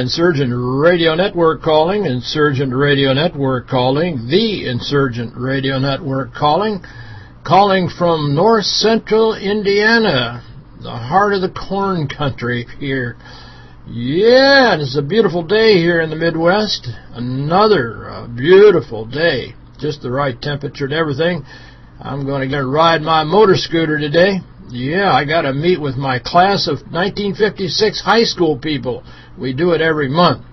Insurgent Radio Network calling, Insurgent Radio Network calling, the Insurgent Radio Network calling, calling from north central Indiana, the heart of the corn country here. Yeah, it's a beautiful day here in the Midwest. Another uh, beautiful day. Just the right temperature and everything. I'm going to ride my motor scooter today. Yeah, I got to meet with my class of 1956 high school people. We do it every month.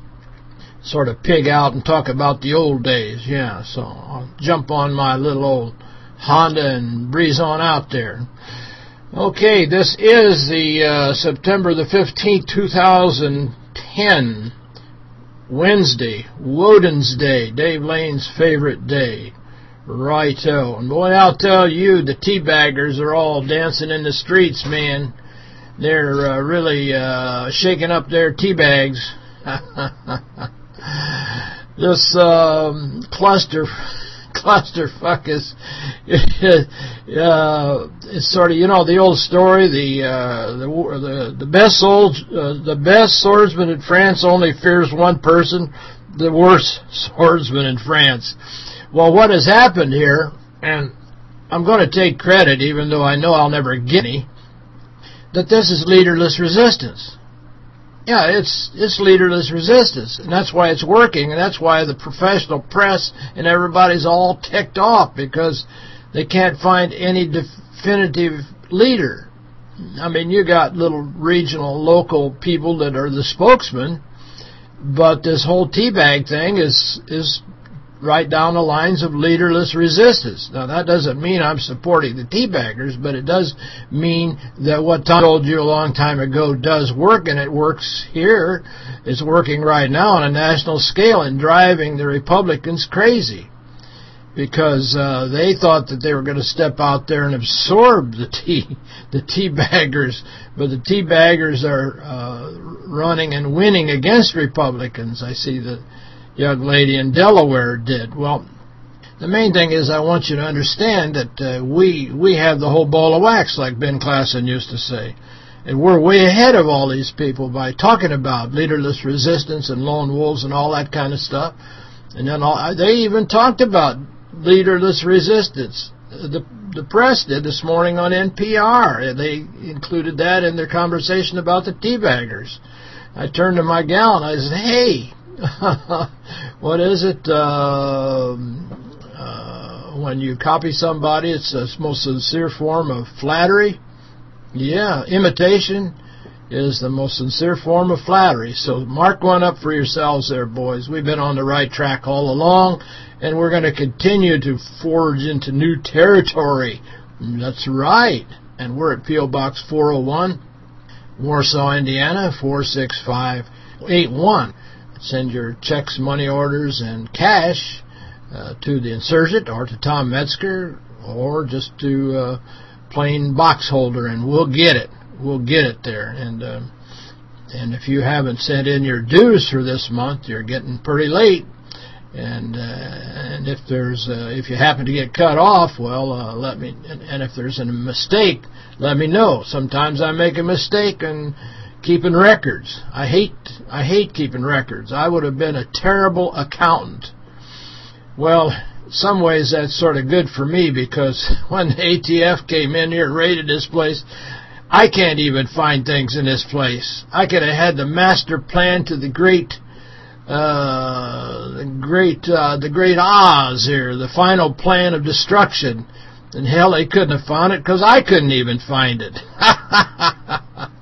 Sort of pig out and talk about the old days. Yeah, so I'll jump on my little old Honda and breeze on out there. Okay, this is the uh, September the 15th, 2010, Wednesday, Woden's Day, Dave Lane's favorite day. Righto. And boy, I'll tell you, the teabaggers are all dancing in the streets, man. They're uh, really uh, shaking up their tea bags. this um, cluster clusterfuck is uh, it's sort of you know the old story the uh, the the the best sold uh, the best swordsman in France only fears one person the worst swordsman in France well, what has happened here, and I'm going to take credit, even though I know I'll never get any, that this is leaderless resistance. Yeah, it's it's leaderless resistance, and that's why it's working, and that's why the professional press and everybody's all ticked off, because they can't find any definitive leader. I mean, you got little regional, local people that are the spokesman, but this whole teabag thing is is right down the lines of leaderless resistance. Now, that doesn't mean I'm supporting the teabaggers, but it does mean that what Tom told you a long time ago does work, and it works here. It's working right now on a national scale and driving the Republicans crazy because uh, they thought that they were going to step out there and absorb the tea the teabaggers, but the teabaggers are uh, running and winning against Republicans. I see that young lady in Delaware did. Well, the main thing is I want you to understand that uh, we we have the whole ball of wax, like Ben Klassen used to say. And we're way ahead of all these people by talking about leaderless resistance and lone wolves and all that kind of stuff. And then all, they even talked about leaderless resistance. The the press did this morning on NPR. They included that in their conversation about the teabaggers. I turned to my gal and I said, hey, what is it? Uh, uh, when you copy somebody, it's the most sincere form of flattery. Yeah, imitation is the most sincere form of flattery. So mark one up for yourselves there, boys. We've been on the right track all along, and we're going to continue to forge into new territory. That's right. And we're at P.O. Box 401, Warsaw, Indiana, 46581. Send your checks, money orders, and cash uh, to the insurgent or to Tom Metzger or just to uh, plain box holder, and we'll get it. We'll get it there. And uh, and if you haven't sent in your dues for this month, you're getting pretty late. And uh, and if there's uh, if you happen to get cut off, well, uh, let me. And, and if there's a mistake, let me know. Sometimes I make a mistake and keeping records. I hate I hate keeping records. I would have been a terrible accountant. Well, some ways that's sort of good for me because when the ATF came in here and raided this place, I can't even find things in this place. I could have had the master plan to the great uh, the great uh, the great Oz here, the final plan of destruction. And hell, they couldn't have found it because I couldn't even find it.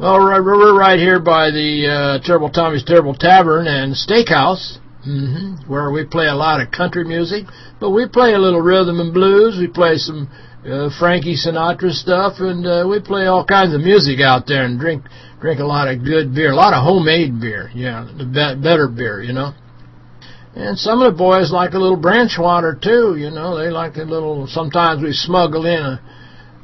Well, we're right here by the uh, Terrible Tommy's Terrible Tavern and Steakhouse, mm -hmm, where we play a lot of country music, but we play a little rhythm and blues. We play some uh, Frankie Sinatra stuff, and uh, we play all kinds of music out there and drink drink a lot of good beer, a lot of homemade beer, yeah, the be better beer, you know. And some of the boys like a little branch water, too, you know. They like a little, sometimes we smuggle in a,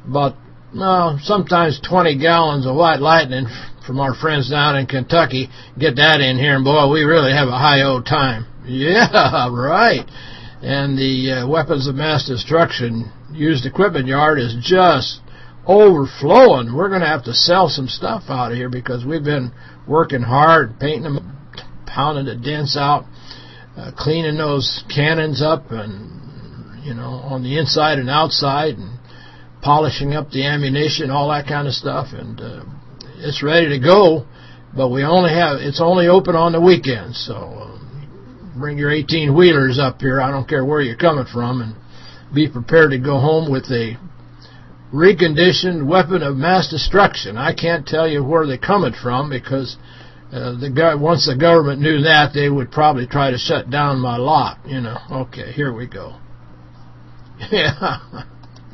about no, sometimes 20 gallons of white lightning from our friends down in Kentucky. Get that in here, and boy, we really have a high old time. Yeah, right. And the uh, weapons of mass destruction used equipment yard is just overflowing. We're going to have to sell some stuff out of here because we've been working hard, painting them, pounding the dents out, uh, cleaning those cannons up and, you know, on the inside and outside and polishing up the ammunition, all that kind of stuff. And uh, it's ready to go, but we only have, it's only open on the weekends. So uh, bring your 18-wheelers up here. I don't care where you're coming from and be prepared to go home with a reconditioned weapon of mass destruction. I can't tell you where they're coming from because uh, the once the government knew that, they would probably try to shut down my lot. You know, okay, here we go. Yeah.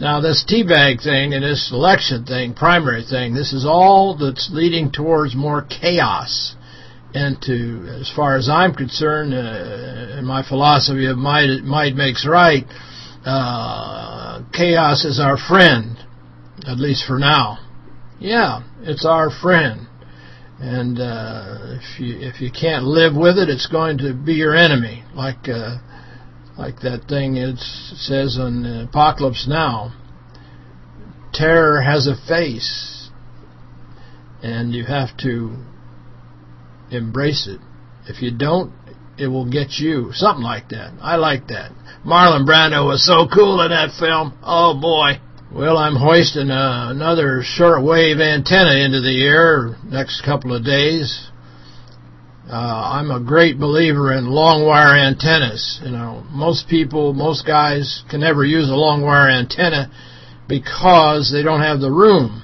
Now, this teabag thing and this election thing, primary thing, this is all that's leading towards more chaos. And to, as far as I'm concerned, uh, in my philosophy of might, might makes right, uh, chaos is our friend, at least for now. Yeah, it's our friend. And uh, if you if you can't live with it, it's going to be your enemy, like uh, like that thing it says on Apocalypse Now. Terror has a face, and you have to embrace it. If you don't, it will get you. Something like that. I like that. Marlon Brando was so cool in that film. Oh, boy. Well, I'm hoisting uh, another shortwave antenna into the air next couple of days. Uh, I'm a great believer in long wire antennas. You know, most people, most guys can never use a long wire antenna because they don't have the room.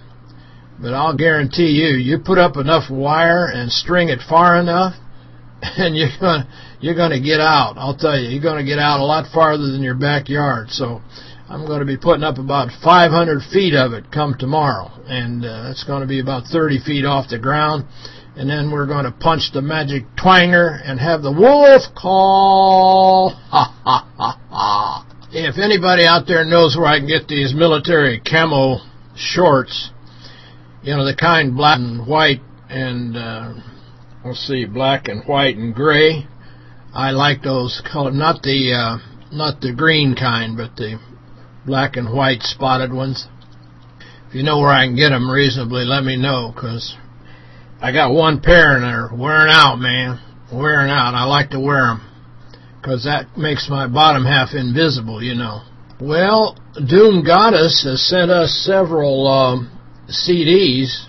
But I'll guarantee you, you put up enough wire and string it far enough, and you're going you're to get out. I'll tell you, you're going to get out a lot farther than your backyard. So I'm going to be putting up about 500 feet of it come tomorrow, and uh, that's going to be about 30 feet off the ground. And then we're going to punch the magic twanger and have the wolf call. Ha, ha, ha, ha. If anybody out there knows where I can get these military camo shorts, you know, the kind black and white and, uh, let's see, black and white and gray. I like those color, not the, uh, not the green kind, but the black and white spotted ones. If you know where I can get them reasonably, let me know, because I got one pair and they're wearing out, man. Wearing out. I like to wear them because that makes my bottom half invisible, you know. Well, Doom Goddess has sent us several um, CDs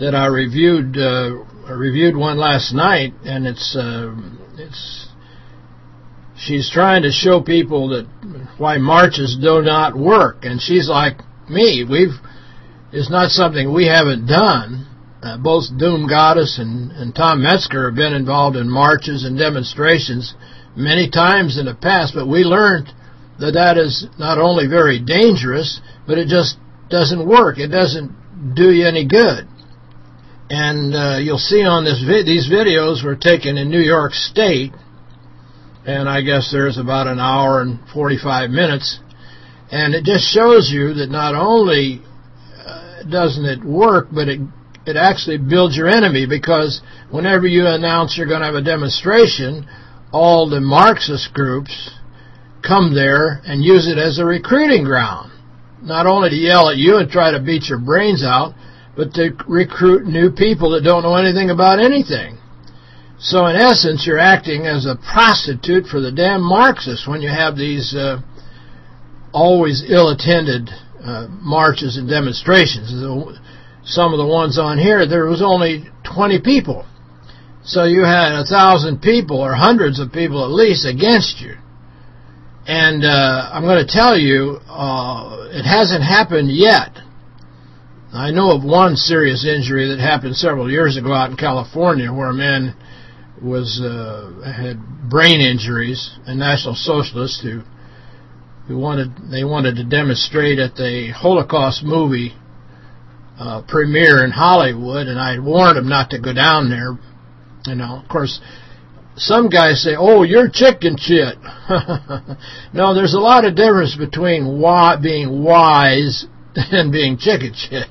that I reviewed. Uh, I reviewed one last night, and it's uh, it's she's trying to show people that why marches do not work, and she's like me. We've it's not something we haven't done. Uh, both Doom Goddess and, and Tom Metzger have been involved in marches and demonstrations many times in the past, but we learned that that is not only very dangerous, but it just doesn't work. It doesn't do you any good. And uh, you'll see on this vi these videos were taken in New York State, and I guess there's about an hour and 45 minutes, and it just shows you that not only uh, doesn't it work, but it it actually builds your enemy because whenever you announce you're going to have a demonstration, all the Marxist groups come there and use it as a recruiting ground. Not only to yell at you and try to beat your brains out, but to recruit new people that don't know anything about anything. So in essence, you're acting as a prostitute for the damn Marxists when you have these uh, always ill-attended uh, marches and demonstrations some of the ones on here, there was only 20 people. So you had a thousand people or hundreds of people at least against you. And uh, I'm going to tell you, uh, it hasn't happened yet. I know of one serious injury that happened several years ago out in California where a man was uh, had brain injuries, a National Socialist who who wanted they wanted to demonstrate at the Holocaust movie uh, premiere in Hollywood, and I warned him not to go down there. You know, of course, some guys say, oh, you're chicken shit. no, there's a lot of difference between being wise and being chicken shit.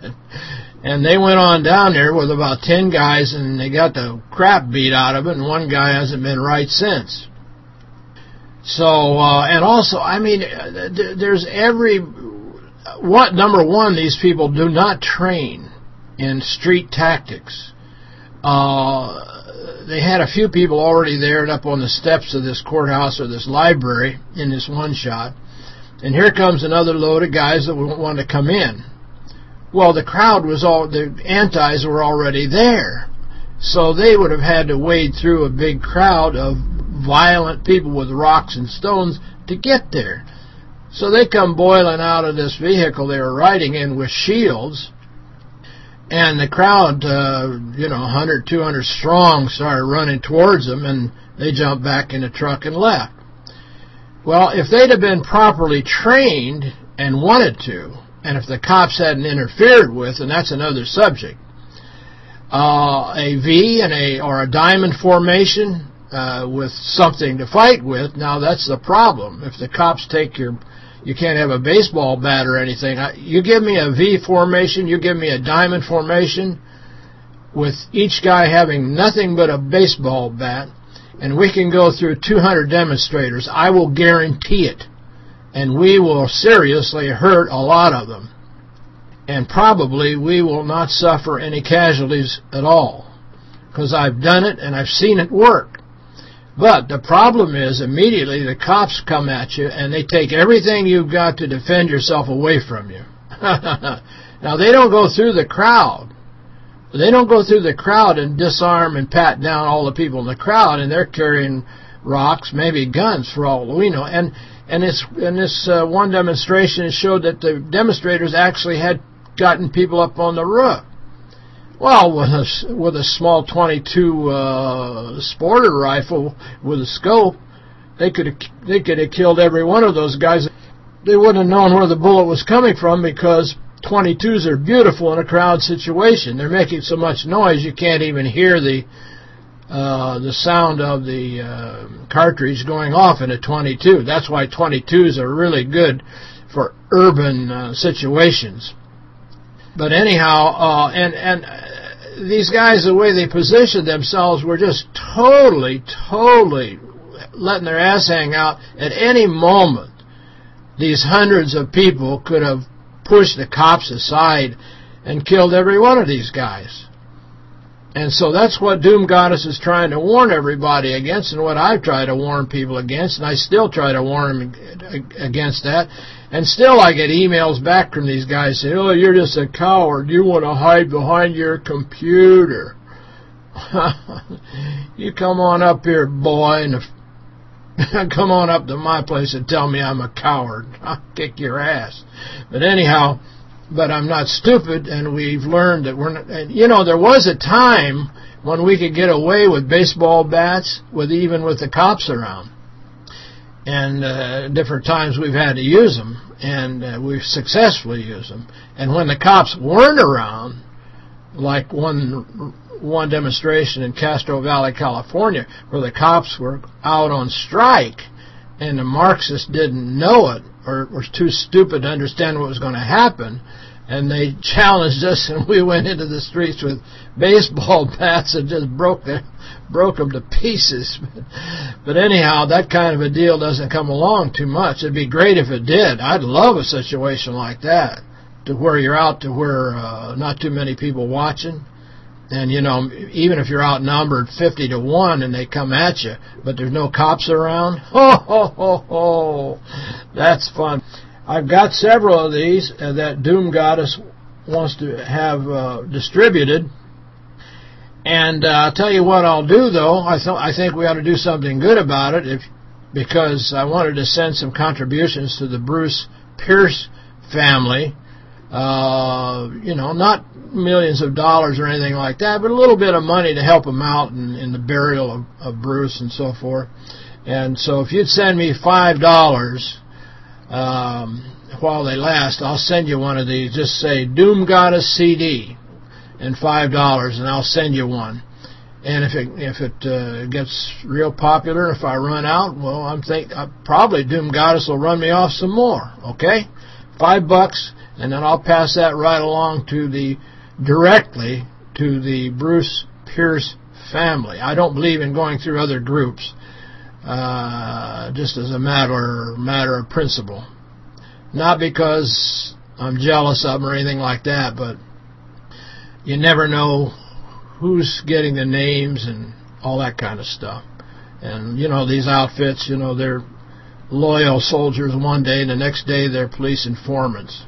And they went on down there with about 10 guys, and they got the crap beat out of it, and one guy hasn't been right since. So, uh, and also, I mean, there's every what number one, these people do not train in street tactics. Uh, they had a few people already there and up on the steps of this courthouse or this library in this one shot. And here comes another load of guys that want to come in. Well, the crowd was all, the antis were already there. So they would have had to wade through a big crowd of violent people with rocks and stones to get there. So they come boiling out of this vehicle they were riding in with shields. And the crowd, uh, you know, 100, 200 strong, started running towards them, and they jumped back in the truck and left. Well, if they'd have been properly trained and wanted to, and if the cops hadn't interfered with, and that's another subject, uh, a V and a or a diamond formation uh, with something to fight with, now that's the problem. If the cops take your, you can't have a baseball bat or anything. You give me a V formation, you give me a diamond formation, with each guy having nothing but a baseball bat, and we can go through 200 demonstrators, I will guarantee it. And we will seriously hurt a lot of them and probably we will not suffer any casualties at all because I've done it and I've seen it work. But the problem is immediately the cops come at you and they take everything you've got to defend yourself away from you. now, they don't go through the crowd. They don't go through the crowd and disarm and pat down all the people in the crowd, and they're carrying rocks, maybe guns for all we know. And and this and this uh, one demonstration showed that the demonstrators actually had gotten people up on the roof. Well, with a, with a small 22 uh, sporter rifle with a scope, they could have they could have killed every one of those guys. They wouldn't have known where the bullet was coming from because 22s are beautiful in a crowd situation. They're making so much noise you can't even hear the uh, the sound of the uh, cartridge going off in a 22. That's why 22s are really good for urban uh, situations. But anyhow, uh, and and uh, these guys, the way they positioned themselves, were just totally, totally letting their ass hang out. At any moment, these hundreds of people could have pushed the cops aside and killed every one of these guys. And so that's what Doom Goddess is trying to warn everybody against and what I try to warn people against, and I still try to warn them against that, and still I get emails back from these guys saying, oh, you're just a coward. You want to hide behind your computer. you come on up here, boy, and come on up to my place and tell me I'm a coward. I'll kick your ass. But anyhow, but I'm not stupid, and we've learned that we're not... And, you know, there was a time when we could get away with baseball bats with even with the cops around and uh, different times we've had to use them, and uh, we've successfully used them. And when the cops weren't around, like one one demonstration in Castro Valley, California, where the cops were out on strike, and the Marxists didn't know it, or were too stupid to understand what was going to happen, and they challenged us, and we went into the streets with baseball bats and just broke the broke them to pieces. but anyhow, that kind of a deal doesn't come along too much. It'd be great if it did. I'd love a situation like that, to where you're out to where uh, not too many people watching. And, you know, even if you're outnumbered 50 to 1 and they come at you, but there's no cops around, ho, ho, ho, ho, that's fun. I've got several of these uh, that Doom Goddess wants to have uh, distributed. And uh, I'll tell you what I'll do, though. I, th I think we ought to do something good about it if because I wanted to send some contributions to the Bruce Pierce family. Uh, you know, not millions of dollars or anything like that, but a little bit of money to help them out in, in the burial of, of Bruce and so forth. And so if you'd send me $5 um, while they last, I'll send you one of these. Just say Doom Goddess CD and $5 and I'll send you one. And if it if it uh, gets real popular, if I run out, well, I'm think uh, probably Doom Goddess will run me off some more. Okay, five bucks, and then I'll pass that right along to the directly to the Bruce Pierce family. I don't believe in going through other groups, uh, just as a matter matter of principle. Not because I'm jealous of them or anything like that, but you never know who's getting the names and all that kind of stuff. And, you know, these outfits, you know, they're loyal soldiers one day, and the next day they're police informants.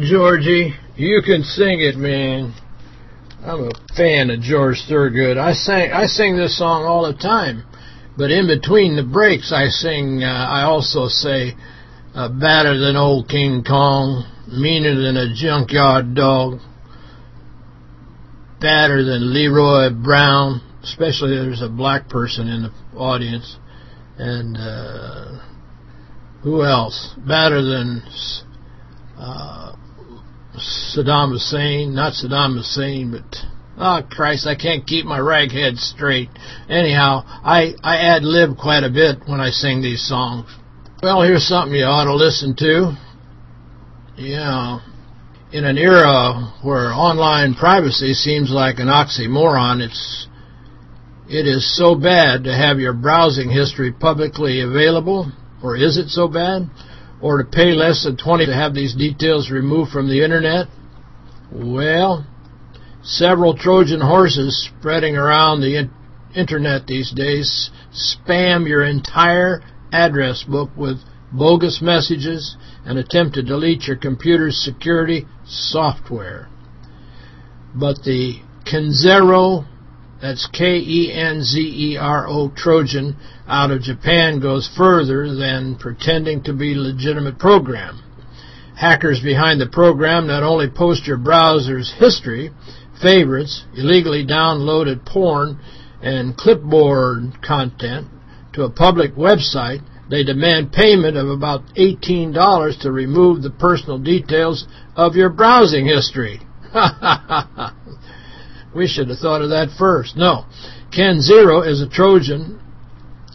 Georgie, you can sing it, man. I'm a fan of George Thorogood. I sing I sing this song all the time, but in between the breaks, I sing. Uh, I also say, uh, "Better than old King Kong, meaner than a junkyard dog, badder than Leroy Brown." Especially there's a black person in the audience, and uh, who else? Badder than uh, Saddam Hussein, not Saddam Hussein, but oh Christ, I can't keep my raghead straight. Anyhow, I I ad lib quite a bit when I sing these songs. Well, here's something you ought to listen to. Yeah, in an era where online privacy seems like an oxymoron, it's it is so bad to have your browsing history publicly available, or is it so bad? Or to pay less than 20 to have these details removed from the internet? Well, several Trojan horses spreading around the internet these days spam your entire address book with bogus messages and attempt to delete your computer's security software. But the Kenzero that's K-E-N-Z-E-R-O Trojan out of Japan goes further than pretending to be a legitimate program. Hackers behind the program not only post your browser's history, favorites, illegally downloaded porn, and clipboard content to a public website, they demand payment of about $18 to remove the personal details of your browsing history. We should have thought of that first. No. Kenzero is a Trojan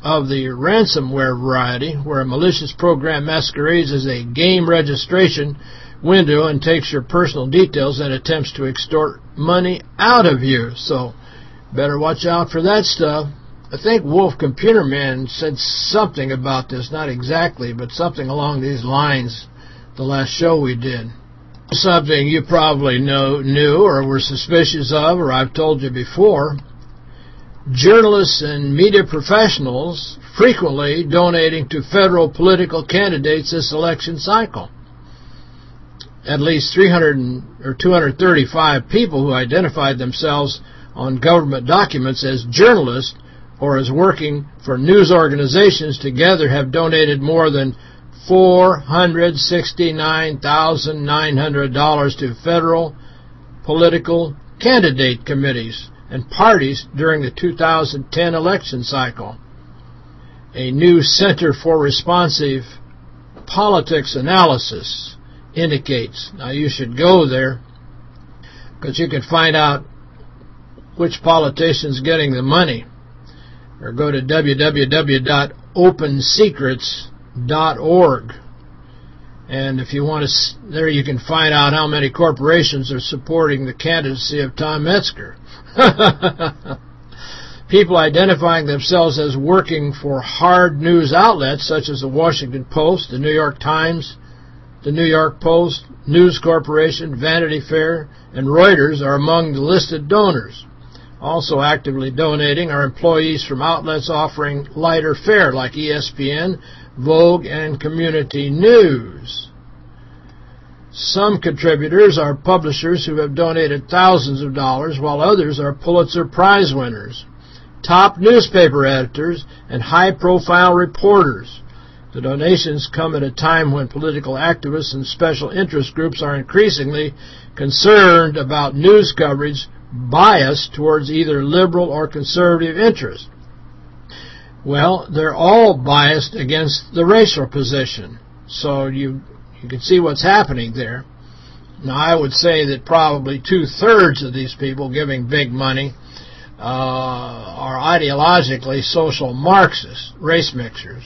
of the ransomware variety, where a malicious program masquerades as a game registration window and takes your personal details and attempts to extort money out of you. So, better watch out for that stuff. I think Wolf Computer Man said something about this, not exactly, but something along these lines the last show we did something you probably know, knew or were suspicious of, or I've told you before, journalists and media professionals frequently donating to federal political candidates this election cycle. At least 300 or 235 people who identified themselves on government documents as journalists or as working for news organizations together have donated more than $469,900 to federal political candidate committees and parties during the 2010 election cycle. A new Center for Responsive Politics Analysis indicates. Now, you should go there because you can find out which politician's getting the money. Or go to www.opensecrets.com org. And if you want to, there you can find out how many corporations are supporting the candidacy of Tom Metzger. People identifying themselves as working for hard news outlets such as the Washington Post, the New York Times, the New York Post, News Corporation, Vanity Fair, and Reuters are among the listed donors. Also actively donating are employees from outlets offering lighter fare like ESPN, Vogue, and Community News. Some contributors are publishers who have donated thousands of dollars, while others are Pulitzer Prize winners, top newspaper editors, and high-profile reporters. The donations come at a time when political activists and special interest groups are increasingly concerned about news coverage biased towards either liberal or conservative interests. Well, they're all biased against the racial position. So you you can see what's happening there. Now, I would say that probably two-thirds of these people giving big money uh, are ideologically social Marxists, race mixers.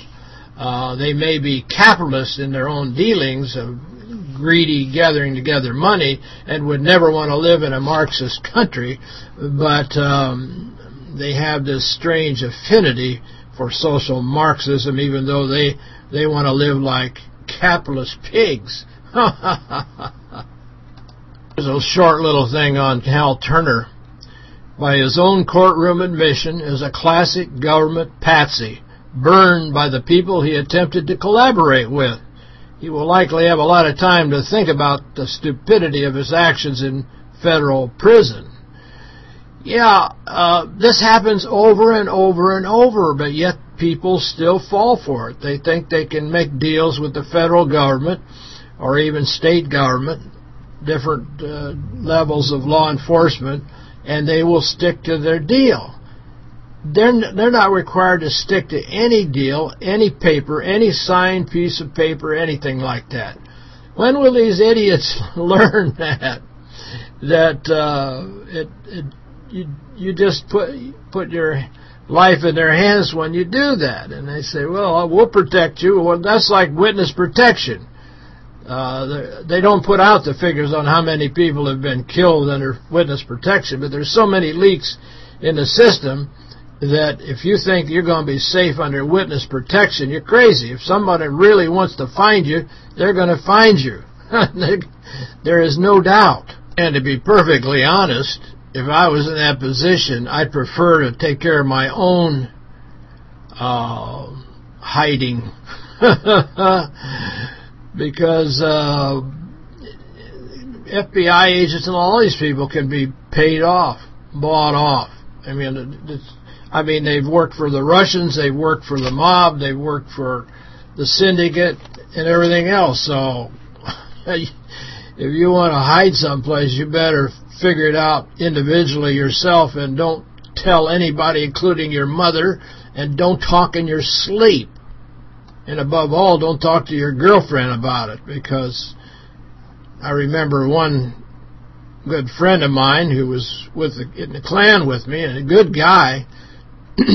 Uh, they may be capitalists in their own dealings of greedy gathering together money and would never want to live in a Marxist country, but um, they have this strange affinity for social Marxism, even though they they want to live like capitalist pigs. There's a short little thing on Hal Turner. By his own courtroom admission is a classic government patsy, burned by the people he attempted to collaborate with. he will likely have a lot of time to think about the stupidity of his actions in federal prison. Yeah, uh, this happens over and over and over, but yet people still fall for it. They think they can make deals with the federal government or even state government, different uh, levels of law enforcement, and they will stick to their deal. They're, they're not required to stick to any deal, any paper, any signed piece of paper, anything like that. When will these idiots learn that? That uh, it, it you you just put put your life in their hands when you do that. And they say, well, we'll protect you. Well, that's like witness protection. Uh, they don't put out the figures on how many people have been killed under witness protection, but there's so many leaks in the system that if you think you're going to be safe under witness protection, you're crazy. If somebody really wants to find you, they're going to find you. there is no doubt. And to be perfectly honest, if I was in that position, I'd prefer to take care of my own uh, hiding. because uh, FBI agents and all these people can be paid off, bought off. I mean, I mean, they've worked for the Russians, they've worked for the mob, they've worked for the syndicate and everything else. So, if you want to hide someplace, you better figure it out individually yourself and don't tell anybody, including your mother, and don't talk in your sleep. And above all, don't talk to your girlfriend about it because I remember one good friend of mine who was with the, in the Klan with me and a good guy,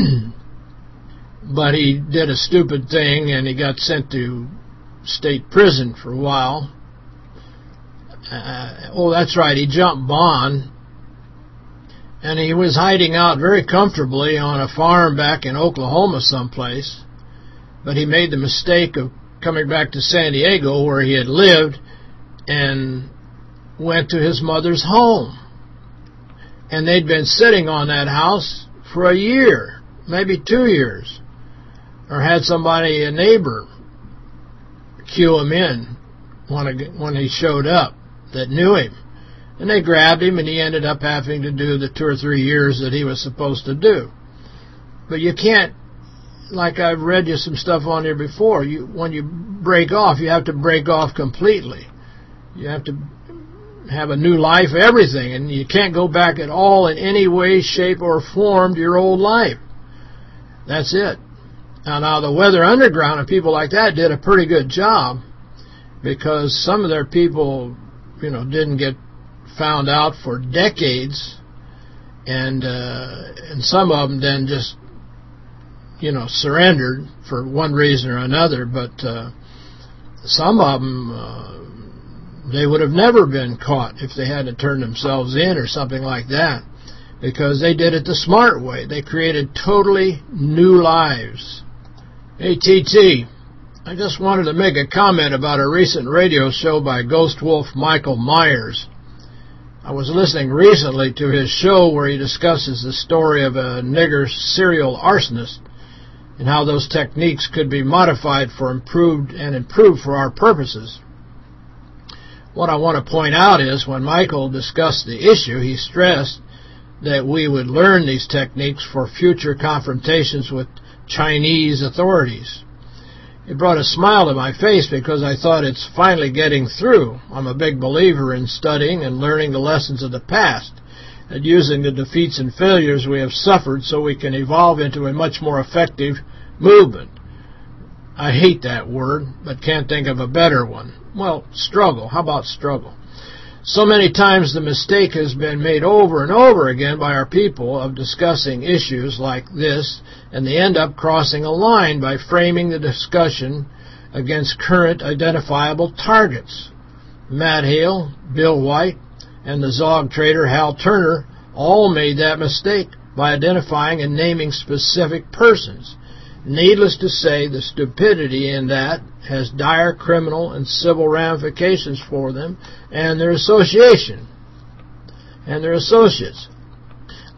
but he did a stupid thing and he got sent to state prison for a while uh, oh, that's right, he jumped bond, and he was hiding out very comfortably on a farm back in Oklahoma someplace, but he made the mistake of coming back to San Diego where he had lived and went to his mother's home. And they'd been sitting on that house for a year, maybe two years, or had somebody, a neighbor, cue him in when, when he showed up that knew him. And they grabbed him, and he ended up having to do the two or three years that he was supposed to do. But you can't, like I've read you some stuff on here before, you when you break off, you have to break off completely. You have to have a new life, everything, and you can't go back at all in any way, shape, or form to your old life. That's it. Now, now the Weather Underground and people like that did a pretty good job because some of their people you know, didn't get found out for decades, and uh, and some of them then just, you know, surrendered for one reason or another. But uh, some of them, uh, they would have never been caught if they had to turn themselves in or something like that, because they did it the smart way. They created totally new lives. ATT. I just wanted to make a comment about a recent radio show by Ghost Wolf Michael Myers. I was listening recently to his show where he discusses the story of a nigger serial arsonist and how those techniques could be modified for improved and improved for our purposes. What I want to point out is when Michael discussed the issue, he stressed that we would learn these techniques for future confrontations with Chinese authorities. It brought a smile to my face because I thought it's finally getting through. I'm a big believer in studying and learning the lessons of the past and using the defeats and failures we have suffered so we can evolve into a much more effective movement. I hate that word, but can't think of a better one. Well, struggle. How about struggle? So many times the mistake has been made over and over again by our people of discussing issues like this, and they end up crossing a line by framing the discussion against current identifiable targets. Matt Hale, Bill White, and the Zog trader Hal Turner all made that mistake by identifying and naming specific persons. Needless to say, the stupidity in that has dire criminal and civil ramifications for them and their association and their associates.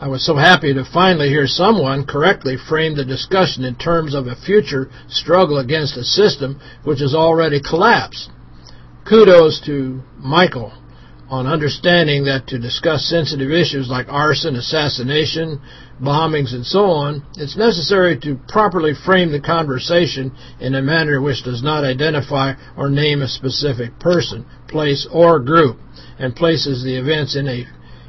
I was so happy to finally hear someone correctly frame the discussion in terms of a future struggle against a system which has already collapsed. Kudos to Michael on understanding that to discuss sensitive issues like arson, assassination, bombings, and so on, it's necessary to properly frame the conversation in a manner which does not identify or name a specific person, place, or group, and places the events in a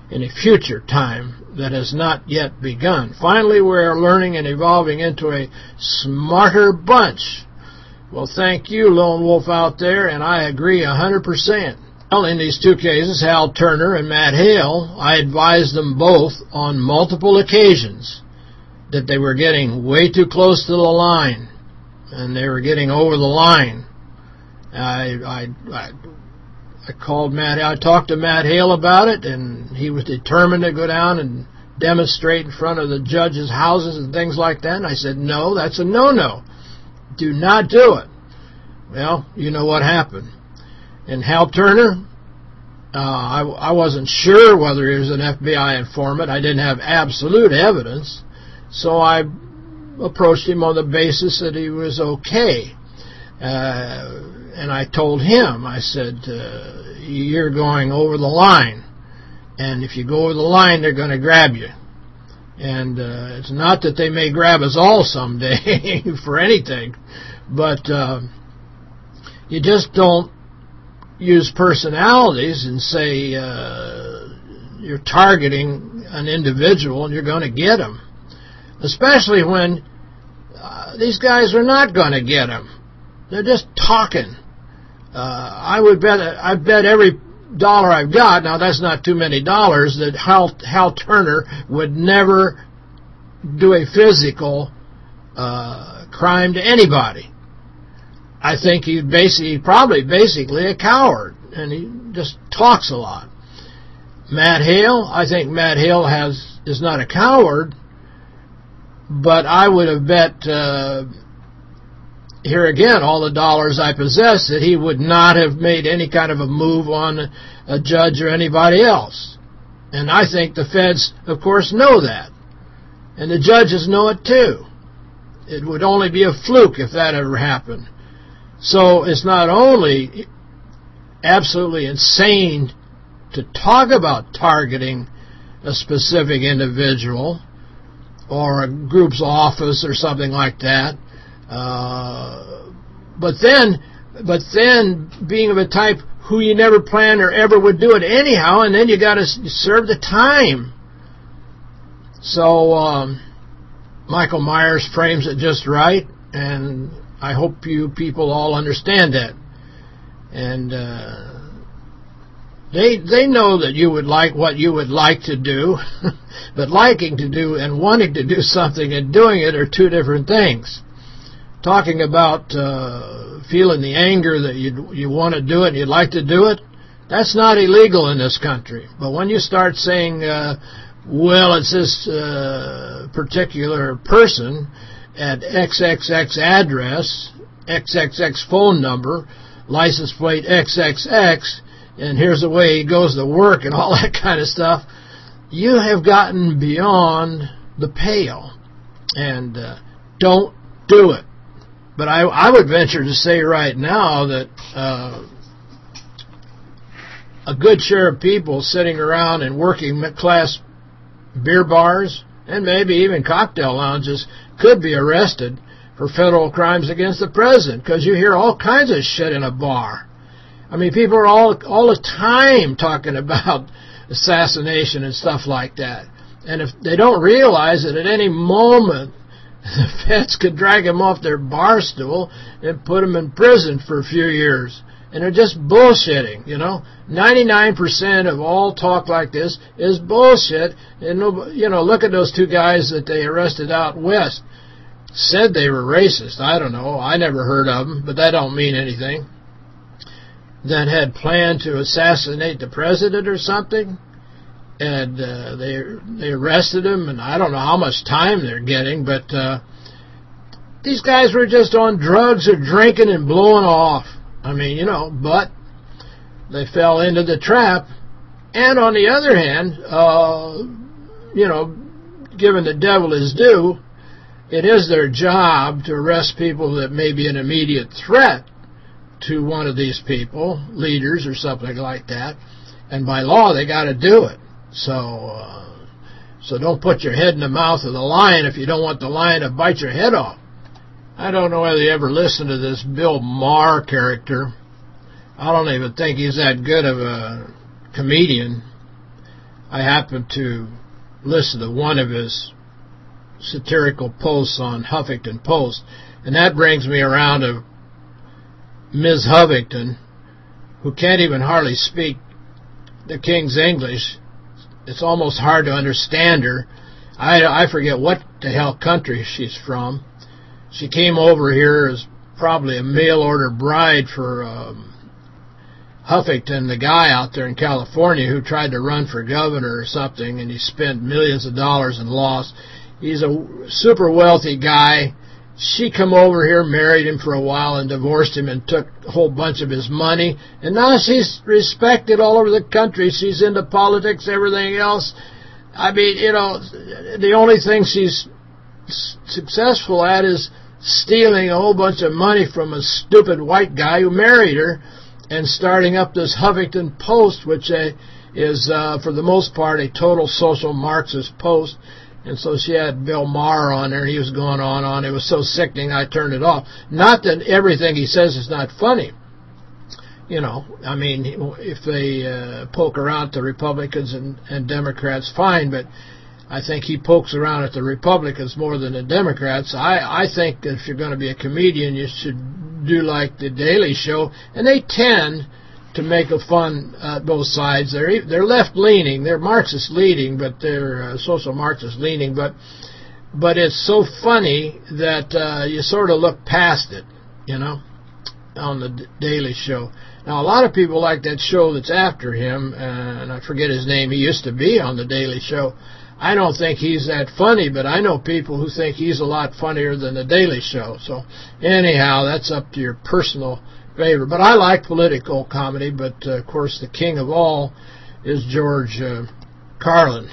in a future time that has not yet begun. Finally, we're learning and evolving into a smarter bunch. Well, thank you, Lone Wolf out there, and I agree 100%. Well, in these two cases, Hal Turner and Matt Hale, I advised them both on multiple occasions that they were getting way too close to the line, and they were getting over the line. I, I, I I called Matt. I talked to Matt Hale about it, and he was determined to go down and demonstrate in front of the judges' houses and things like that. And I said, no, that's a no-no. Do not do it. Well, you know what happened. And Hal Turner, uh, I, I wasn't sure whether he was an FBI informant. I didn't have absolute evidence. So I approached him on the basis that he was okay. Uh, and I told him, I said, uh, you're going over the line. And if you go over the line, they're going to grab you. And uh, it's not that they may grab us all someday for anything, but uh, you just don't use personalities and say uh, you're targeting an individual and you're going to get them. Especially when uh, these guys are not going to get them. They're just talking. Uh, I would bet I bet every dollar I've got, now that's not too many dollars, that Hal, Hal Turner would never do a physical uh, crime to anybody. I think he's basically probably basically a coward, and he just talks a lot. Matt Hale, I think Matt Hale has is not a coward, but I would have bet uh, here again, all the dollars I possess, that he would not have made any kind of a move on a judge or anybody else. And I think the feds, of course, know that. And the judges know it too. It would only be a fluke if that ever happened. So it's not only absolutely insane to talk about targeting a specific individual or a group's office or something like that, uh, but then, but then being of a type who you never planned or ever would do it anyhow, and then you got to serve the time. So um, Michael Myers frames it just right, and I hope you people all understand that. And uh, they they know that you would like what you would like to do, but liking to do and wanting to do something and doing it are two different things talking about uh, feeling the anger that you you want to do it, and you'd like to do it, that's not illegal in this country. But when you start saying, uh, well, it's this uh, particular person at XXX address, XXX phone number, license plate XXX, and here's the way he goes to work and all that kind of stuff, you have gotten beyond the pale. And uh, don't do it. But I, I would venture to say right now that uh, a good share of people sitting around in working class beer bars and maybe even cocktail lounges could be arrested for federal crimes against the president because you hear all kinds of shit in a bar. I mean, people are all all the time talking about assassination and stuff like that. And if they don't realize that at any moment the feds could drag them off their bar stool and put them in prison for a few years. And they're just bullshitting, you know. 99% of all talk like this is bullshit. And, you know, look at those two guys that they arrested out west. Said they were racist. I don't know. I never heard of them, but that don't mean anything. That had planned to assassinate the president or something and uh, they they arrested him, and I don't know how much time they're getting, but uh, these guys were just on drugs or drinking and blowing off. I mean, you know, but they fell into the trap. And on the other hand, uh, you know, given the devil his due, it is their job to arrest people that may be an immediate threat to one of these people, leaders or something like that. And by law, they got to do it. So, uh, so don't put your head in the mouth of the lion if you don't want the lion to bite your head off. I don't know whether you ever listened to this Bill Maher character. I don't even think he's that good of a comedian. I happened to listen to one of his satirical posts on Huffington Post, and that brings me around to Ms. Huffington, who can't even hardly speak the King's English. It's almost hard to understand her. I, I forget what the hell country she's from. She came over here as probably a mail-order bride for um, Huffington, the guy out there in California who tried to run for governor or something, and he spent millions of dollars and lost. He's a super wealthy guy. She come over here, married him for a while, and divorced him and took a whole bunch of his money. And now she's respected all over the country. She's into politics, everything else. I mean, you know, the only thing she's successful at is stealing a whole bunch of money from a stupid white guy who married her and starting up this Huffington Post, which uh, is, uh, for the most part, a total social Marxist post. And so she had Bill Maher on there. And he was going on on. It was so sickening, I turned it off. Not that everything he says is not funny. You know, I mean, if they uh, poke around at the Republicans and, and Democrats, fine, but I think he pokes around at the Republicans more than the Democrats. I, I think if you're going to be a comedian, you should do like the Daily Show, and they tend to make a fun uh, both sides. They're they're left leaning, they're Marxist leaning, but they're uh, social Marxist leaning. But but it's so funny that uh, you sort of look past it, you know, on the Daily Show. Now a lot of people like that show that's after him, and I forget his name. He used to be on the Daily Show. I don't think he's that funny, but I know people who think he's a lot funnier than The Daily Show. So anyhow, that's up to your personal favor. But I like political comedy, but uh, of course the king of all is George uh, Carlin.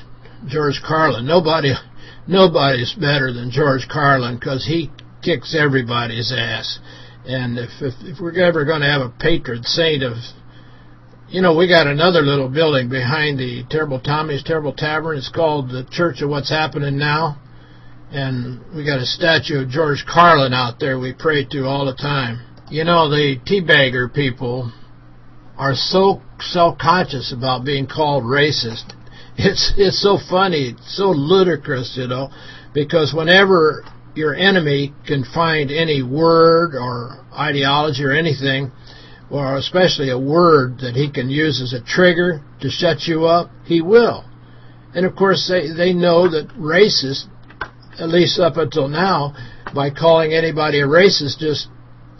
George Carlin. Nobody, nobody's better than George Carlin because he kicks everybody's ass. And if, if, if we're ever going to have a patron saint of you know, we got another little building behind the Terrible Tommy's Terrible Tavern. It's called the Church of What's Happening Now. And we got a statue of George Carlin out there we pray to all the time. You know, the teabagger people are so self-conscious about being called racist. It's it's so funny, it's so ludicrous, you know, because whenever your enemy can find any word or ideology or anything or especially a word that he can use as a trigger to shut you up, he will. And of course, they, they know that racist, at least up until now, by calling anybody a racist just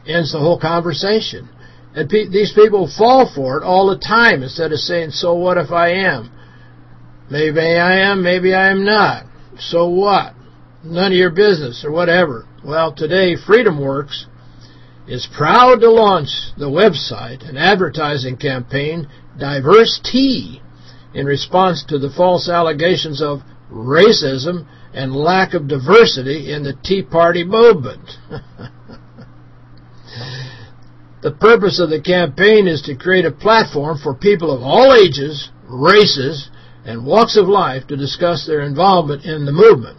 ends the whole conversation. And pe these people fall for it all the time instead of saying, so what if I am? Maybe I am, maybe I am not. So what? None of your business or whatever. Well, today, FreedomWorks is proud to launch the website and advertising campaign Diverse Tea in response to the false allegations of racism and lack of diversity in the Tea Party movement. the purpose of the campaign is to create a platform for people of all ages, races, and walks of life to discuss their involvement in the movement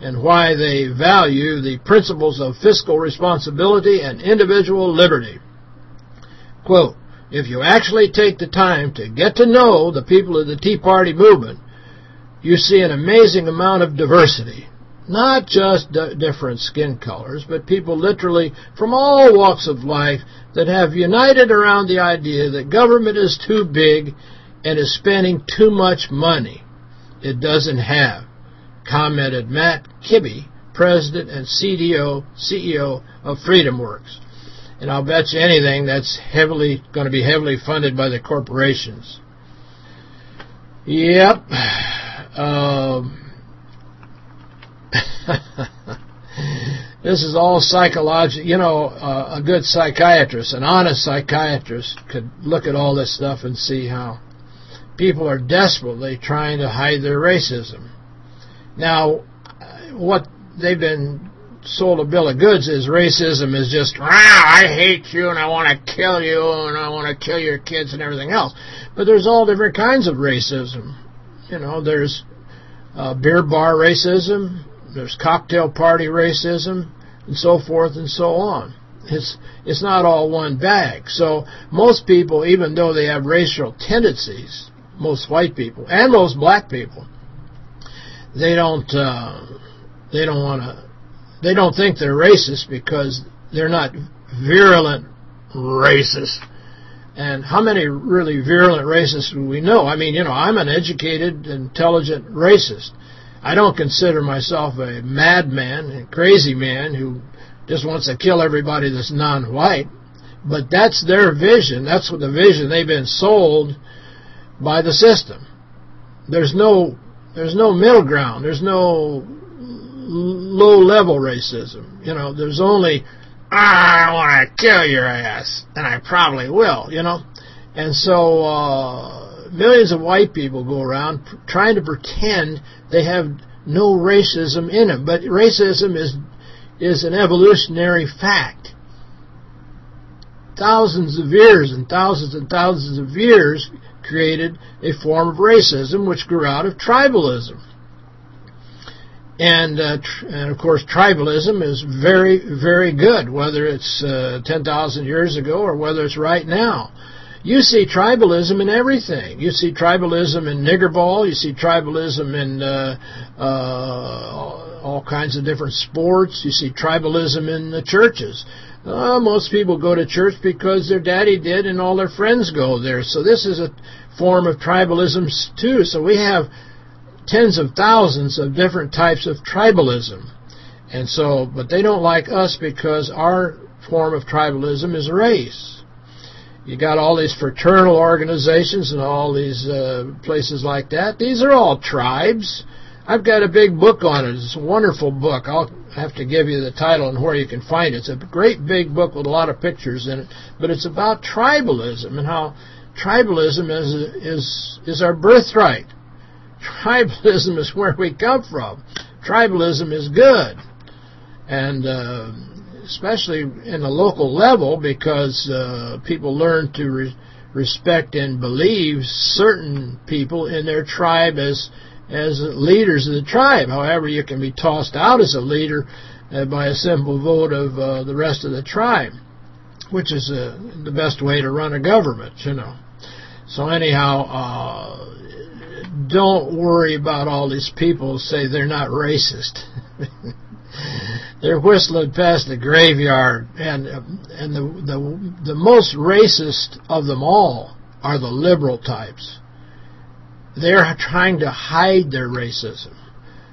and why they value the principles of fiscal responsibility and individual liberty. Quote, if you actually take the time to get to know the people of the Tea Party movement, you see an amazing amount of diversity. Not just different skin colors, but people literally from all walks of life that have united around the idea that government is too big and is spending too much money it doesn't have commented Matt Kibbe, President and CDO, CEO of FreedomWorks. And I'll bet you anything that's heavily going to be heavily funded by the corporations. Yep. Um, this is all psychological. You know, uh, a good psychiatrist, an honest psychiatrist, could look at all this stuff and see how people are desperately trying to hide their racism. Now, what they've been sold a bill of goods is racism is just, I hate you and I want to kill you and I want to kill your kids and everything else. But there's all different kinds of racism. You know, there's uh, beer bar racism, there's cocktail party racism, and so forth and so on. It's it's not all one bag. So most people, even though they have racial tendencies, most white people and most black people, they don't uh, they don't want to they don't think they're racist because they're not virulent racist. And how many really virulent racists do we know? I mean, you know, I'm an educated, intelligent racist. I don't consider myself a madman, a crazy man who just wants to kill everybody that's non-white. But that's their vision. That's what the vision they've been sold by the system. There's no there's no middle ground. There's no low-level racism. You know, there's only, I want to kill your ass, and I probably will, you know. And so uh, millions of white people go around trying to pretend they have no racism in them. But racism is is an evolutionary fact. Thousands of years and thousands and thousands of years created a form of racism which grew out of tribalism. And, uh, and of course, tribalism is very, very good, whether it's uh, 10,000 years ago or whether it's right now. You see tribalism in everything. You see tribalism in nigger ball. You see tribalism in uh, uh, all kinds of different sports. You see tribalism in the churches. Uh, most people go to church because their daddy did and all their friends go there. So this is a form of tribalism too. So we have tens of thousands of different types of tribalism. And so, but they don't like us because our form of tribalism is race. You got all these fraternal organizations and all these uh, places like that. These are all tribes. I've got a big book on it. It's a wonderful book. I'll have to give you the title and where you can find it. It's a great big book with a lot of pictures in it. But it's about tribalism and how tribalism is is is our birthright. Tribalism is where we come from. Tribalism is good. And uh, especially in the local level because uh, people learn to re respect and believe certain people in their tribe as as leaders of the tribe. However, you can be tossed out as a leader uh, by a simple vote of uh, the rest of the tribe, which is uh, the best way to run a government, you know. So anyhow, uh, don't worry about all these people say they're not racist. they're whistling past the graveyard, and and the the the most racist of them all are the liberal types. They're trying to hide their racism.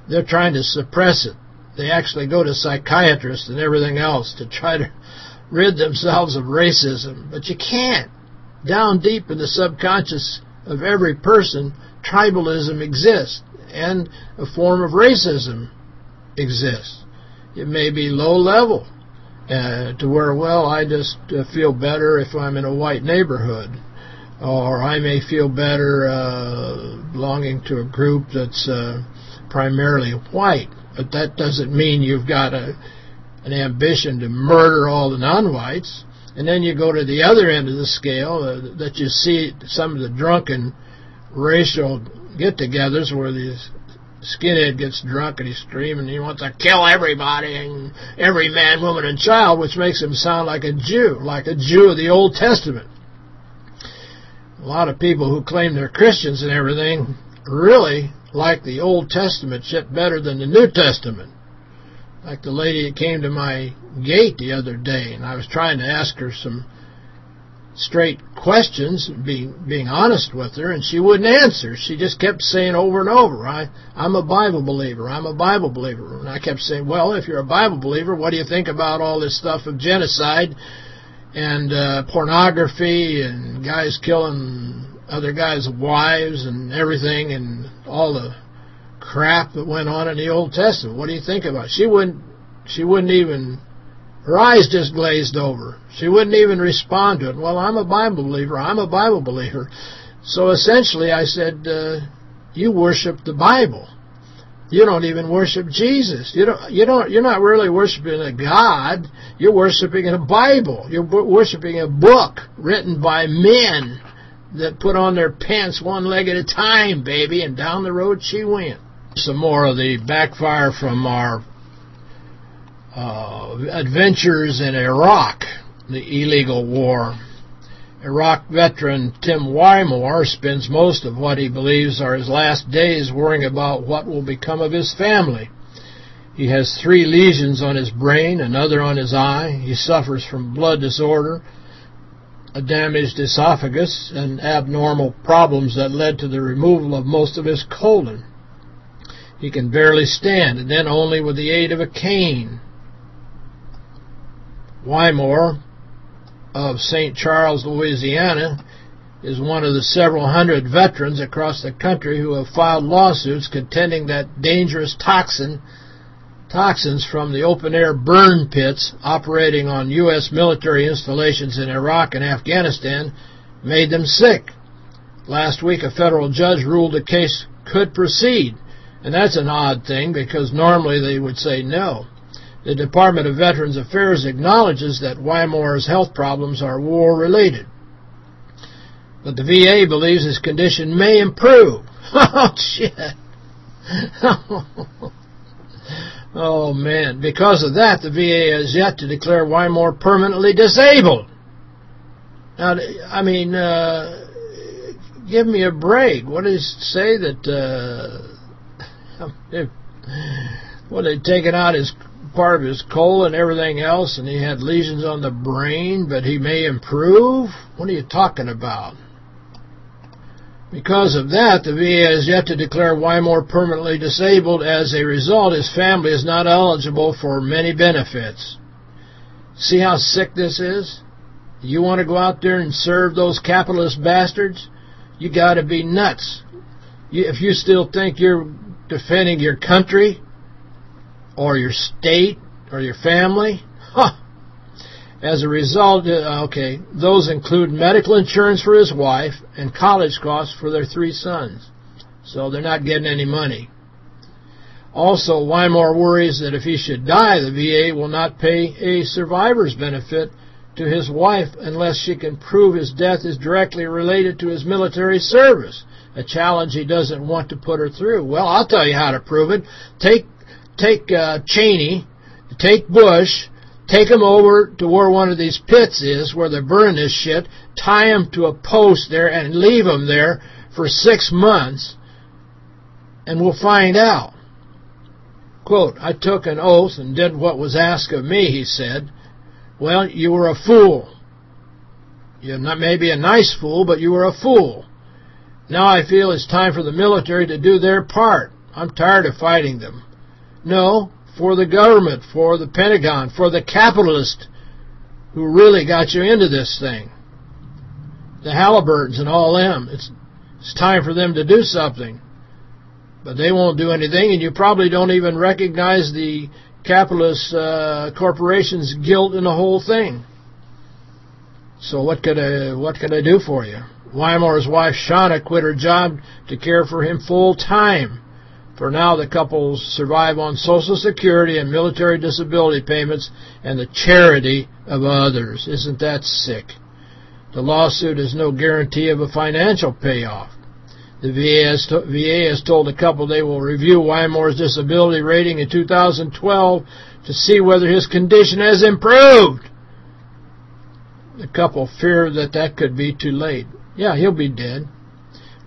They're trying to suppress it. They actually go to psychiatrists and everything else to try to rid themselves of racism, but you can't. Down deep in the subconscious of every person, tribalism exists and a form of racism exists. It may be low level uh, to where, well, I just uh, feel better if I'm in a white neighborhood. Or I may feel better uh, belonging to a group that's uh, primarily white. But that doesn't mean you've got a an ambition to murder all the non-whites. And then you go to the other end of the scale uh, that you see some of the drunken racial get-togethers where the skinhead gets drunk and he's screaming he wants to kill everybody and every man, woman, and child, which makes him sound like a Jew, like a Jew of the Old Testament. A lot of people who claim they're Christians and everything really like the Old Testament shit better than the New Testament. Like the lady that came to my gate the other day, and I was trying to ask her some straight questions, being being honest with her, and she wouldn't answer. She just kept saying over and over, I, I'm a Bible believer, I'm a Bible believer. And I kept saying, well, if you're a Bible believer, what do you think about all this stuff of genocide and uh, pornography and guys killing other guys' wives and everything and all the crap that went on in the Old Testament? What do you think about it? She wouldn't, she wouldn't even her eyes just glazed over. She wouldn't even respond to it. Well, I'm a Bible believer. I'm a Bible believer. So essentially I said, uh, you worship the Bible. You don't even worship Jesus. You don't. You don't. You're not really worshiping a God. You're worshiping a Bible. You're worshiping a book written by men that put on their pants one leg at a time, baby, and down the road she went. Some more of the backfire from our uh, adventures in Iraq, the illegal war. Iraq veteran Tim Wymore spends most of what he believes are his last days worrying about what will become of his family. He has three lesions on his brain, another on his eye. He suffers from blood disorder, a damaged esophagus, and abnormal problems that led to the removal of most of his colon. He can barely stand, and then only with the aid of a cane. Wymore of St. Charles, Louisiana, is one of the several hundred veterans across the country who have filed lawsuits contending that dangerous toxin toxins from the open-air burn pits operating on U.S. military installations in Iraq and Afghanistan made them sick. Last week, a federal judge ruled the case could proceed, and that's an odd thing because normally they would say no. The Department of Veterans Affairs acknowledges that Wymore's health problems are war-related. But the VA believes his condition may improve. oh, shit. oh, man. Because of that, the VA has yet to declare Wymore permanently disabled. Now, I mean, uh, give me a break. What does it say that... Uh, well, they've taken out his part of his colon and everything else, and he had lesions on the brain, but he may improve? What are you talking about? Because of that, the VA has yet to declare Wymore permanently disabled. As a result, his family is not eligible for many benefits. See how sick this is? You want to go out there and serve those capitalist bastards? You got to be nuts. if you still think you're defending your country or your state or your family. Huh. As a result, uh, okay, those include medical insurance for his wife and college costs for their three sons. So they're not getting any money. Also, Wymore worries that if he should die, the VA will not pay a survivor's benefit to his wife unless she can prove his death is directly related to his military service, a challenge he doesn't want to put her through. Well, I'll tell you how to prove it. Take take uh, Cheney, take Bush, take him over to where one of these pits is, where they're burning this shit, tie him to a post there and leave him there for six months, and we'll find out. Quote, I took an oath and did what was asked of me, he said. Well, you were a fool. You're not maybe a nice fool, but you were a fool. Now I feel it's time for the military to do their part. I'm tired of fighting them. No, for the government, for the Pentagon, for the capitalist who really got you into this thing. The Halliburtons and all them. It's, it's time for them to do something. But they won't do anything, and you probably don't even recognize the capitalist uh, corporation's guilt in the whole thing. So what could I what could I do for you? Wymore's wife Shauna quit her job to care for him full time. For now, the couples survive on Social Security and military disability payments and the charity of others. Isn't that sick? The lawsuit is no guarantee of a financial payoff. The VA has, VA has told the couple they will review Wymore's disability rating in 2012 to see whether his condition has improved. The couple fear that that could be too late. Yeah, he'll be dead.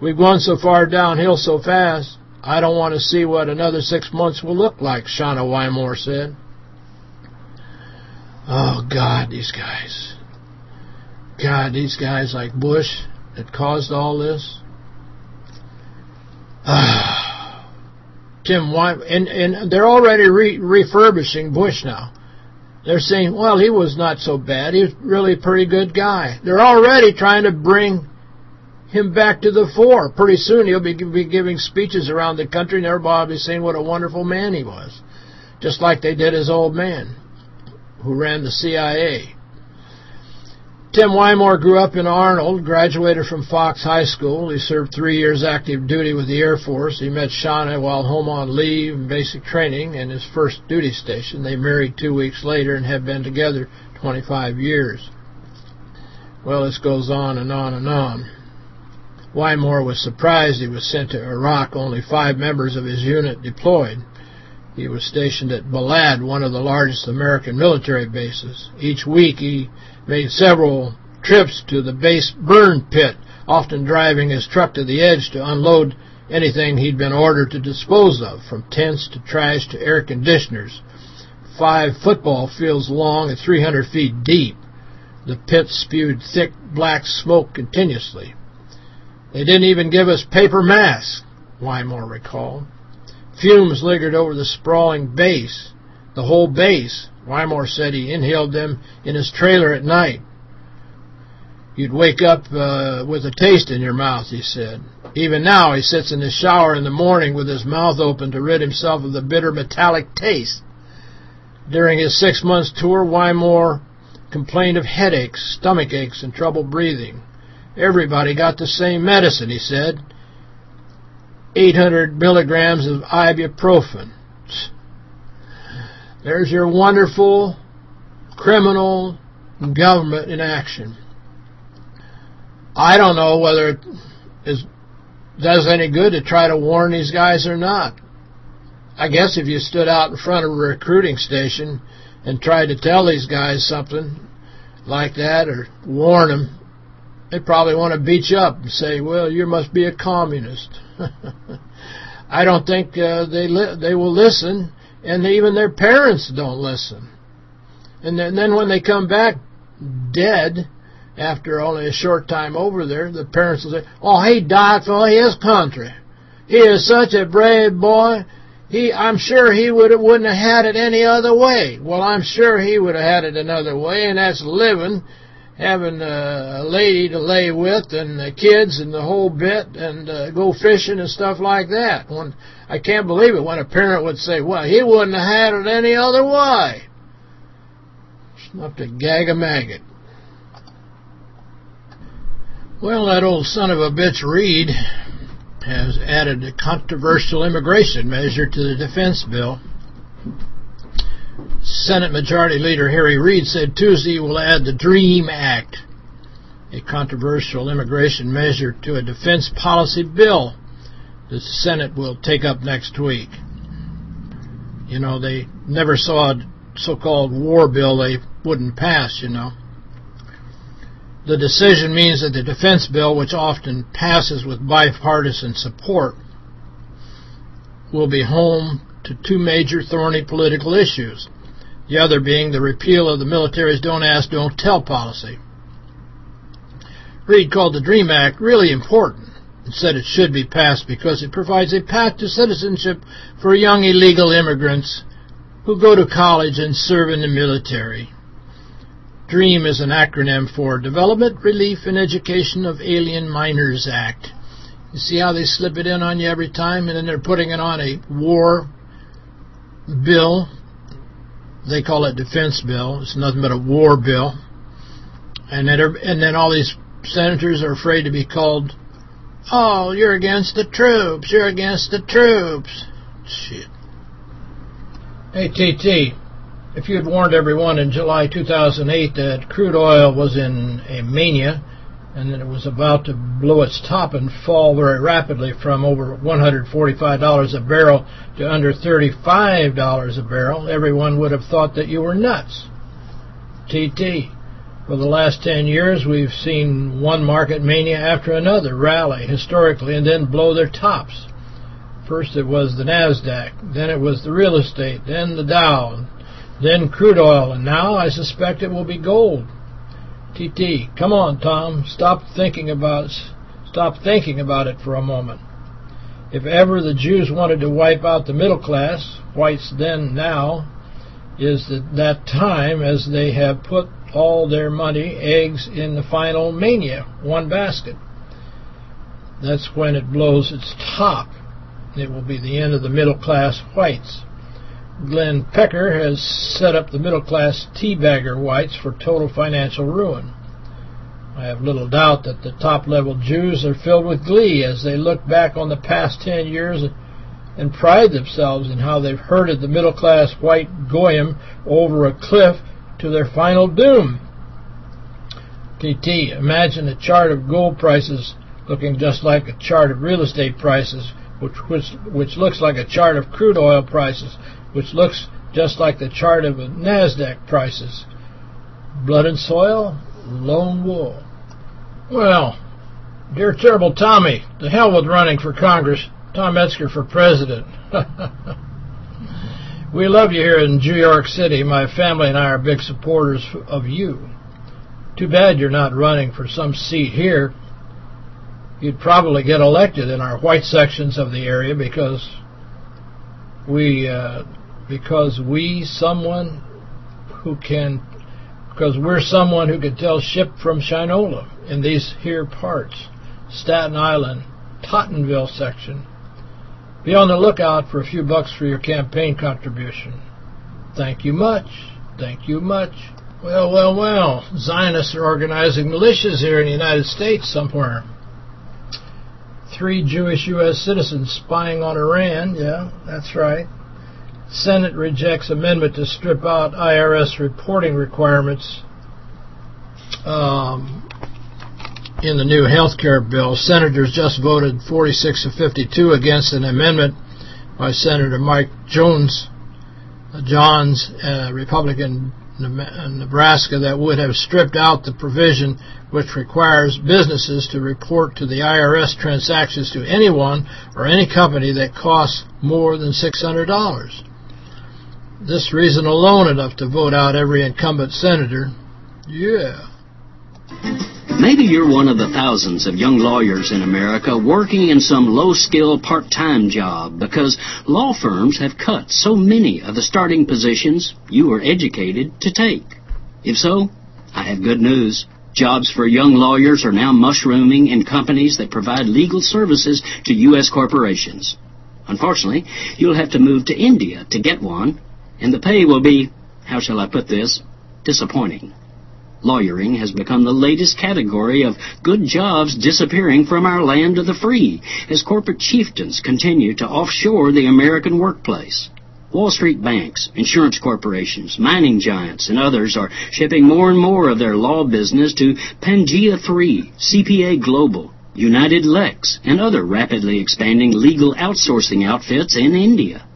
We've gone so far downhill so fast. I don't want to see what another six months will look like, Shauna Wymore said. Oh, God, these guys. God, these guys like Bush that caused all this. Tim Wyman, and, and they're already re refurbishing Bush now. They're saying, well, he was not so bad. He was really a pretty good guy. They're already trying to bring him back to the fore. Pretty soon he'll be, be giving speeches around the country and everybody will be saying what a wonderful man he was. Just like they did his old man who ran the CIA. Tim Wymore grew up in Arnold, graduated from Fox High School. He served three years active duty with the Air Force. He met Shauna while home on leave and basic training in his first duty station. They married two weeks later and have been together 25 years. Well, this goes on and on and on. Wymore was surprised he was sent to Iraq, only five members of his unit deployed. He was stationed at Balad, one of the largest American military bases. Each week he made several trips to the base burn pit, often driving his truck to the edge to unload anything he'd been ordered to dispose of, from tents to trash to air conditioners. Five football fields long and 300 feet deep. The pit spewed thick black smoke continuously. They didn't even give us paper masks, Wymore recalled. Fumes lingered over the sprawling base, the whole base. Wymore said he inhaled them in his trailer at night. You'd wake up uh, with a taste in your mouth, he said. Even now, he sits in the shower in the morning with his mouth open to rid himself of the bitter metallic taste. During his six months tour, Wymore complained of headaches, stomach aches, and trouble breathing. Everybody got the same medicine, he said. 800 milligrams of ibuprofen. There's your wonderful criminal government in action. I don't know whether it is, does any good to try to warn these guys or not. I guess if you stood out in front of a recruiting station and tried to tell these guys something like that or warn them, they probably want to beat you up and say, well, you must be a communist. I don't think uh, they they will listen, and even their parents don't listen. And then, and then when they come back dead, after only a short time over there, the parents will say, oh, he died for his country. He is such a brave boy. He, I'm sure he would have, wouldn't have had it any other way. Well, I'm sure he would have had it another way, and that's living having a lady to lay with and the kids and the whole bit and uh, go fishing and stuff like that. When I can't believe it when a parent would say, well, he wouldn't have had it any other way. It's enough to gag a maggot. Well, that old son of a bitch Reid has added a controversial immigration measure to the defense bill. Senate Majority Leader Harry Reid said Tuesday will add the DREAM Act, a controversial immigration measure to a defense policy bill the Senate will take up next week. You know, they never saw a so-called war bill they wouldn't pass, you know. The decision means that the defense bill, which often passes with bipartisan support, will be home to two major thorny political issues, the other being the repeal of the military's Don't Ask, Don't Tell policy. Reid called the DREAM Act really important and said it should be passed because it provides a path to citizenship for young illegal immigrants who go to college and serve in the military. DREAM is an acronym for Development, Relief, and Education of Alien Minors Act. You see how they slip it in on you every time, and then they're putting it on a war bill. They call it defense bill. It's nothing but a war bill. And then, and then all these senators are afraid to be called, oh, you're against the troops. You're against the troops. Shit. Hey, TT, if you had warned everyone in July 2008 that crude oil was in a mania and that it was about to blow its top and fall very rapidly from over $145 a barrel to under $35 a barrel, everyone would have thought that you were nuts. TT. For the last 10 years, we've seen one market mania after another rally historically and then blow their tops. First it was the NASDAQ, then it was the real estate, then the Dow, then crude oil, and now I suspect it will be gold. TT, come on, Tom. Stop thinking about stop thinking about it for a moment. If ever the Jews wanted to wipe out the middle class, whites then now, is that, that time as they have put all their money, eggs in the final mania, one basket. That's when it blows its top. It will be the end of the middle class whites. Glenn Pecker has set up the middle-class teabagger whites for total financial ruin. I have little doubt that the top-level Jews are filled with glee as they look back on the past 10 years and pride themselves in how they've herded the middle-class white goyim over a cliff to their final doom. TT, imagine a chart of gold prices looking just like a chart of real estate prices, which, which, which looks like a chart of crude oil prices, which looks just like the chart of NASDAQ prices. Blood and soil, lone wolf. Well, dear terrible Tommy, the hell with running for Congress. Tom Metzger for president. we love you here in New York City. My family and I are big supporters of you. Too bad you're not running for some seat here. You'd probably get elected in our white sections of the area because we uh, because we someone who can because we're someone who can tell ship from Shinola in these here parts, Staten Island, Tottenville section. Be on the lookout for a few bucks for your campaign contribution. Thank you much. Thank you much. Well, well, well. Zionists are organizing militias here in the United States somewhere. Three Jewish U.S. citizens spying on Iran. Yeah, that's right. Senate rejects amendment to strip out IRS reporting requirements um, in the new health care bill. Senators just voted 46 to 52 against an amendment by Senator Mike Jones, uh, Johns, uh, Republican Nebraska, that would have stripped out the provision which requires businesses to report to the IRS transactions to anyone or any company that costs more than $600 this reason alone enough to vote out every incumbent senator. Yeah. Maybe you're one of the thousands of young lawyers in America working in some low-skill part-time job because law firms have cut so many of the starting positions you were educated to take. If so, I have good news. Jobs for young lawyers are now mushrooming in companies that provide legal services to U.S. corporations. Unfortunately, you'll have to move to India to get one and the pay will be, how shall I put this, disappointing. Lawyering has become the latest category of good jobs disappearing from our land of the free as corporate chieftains continue to offshore the American workplace. Wall Street banks, insurance corporations, mining giants, and others are shipping more and more of their law business to Pangea 3, CPA Global, UnitedLex, and other rapidly expanding legal outsourcing outfits in India.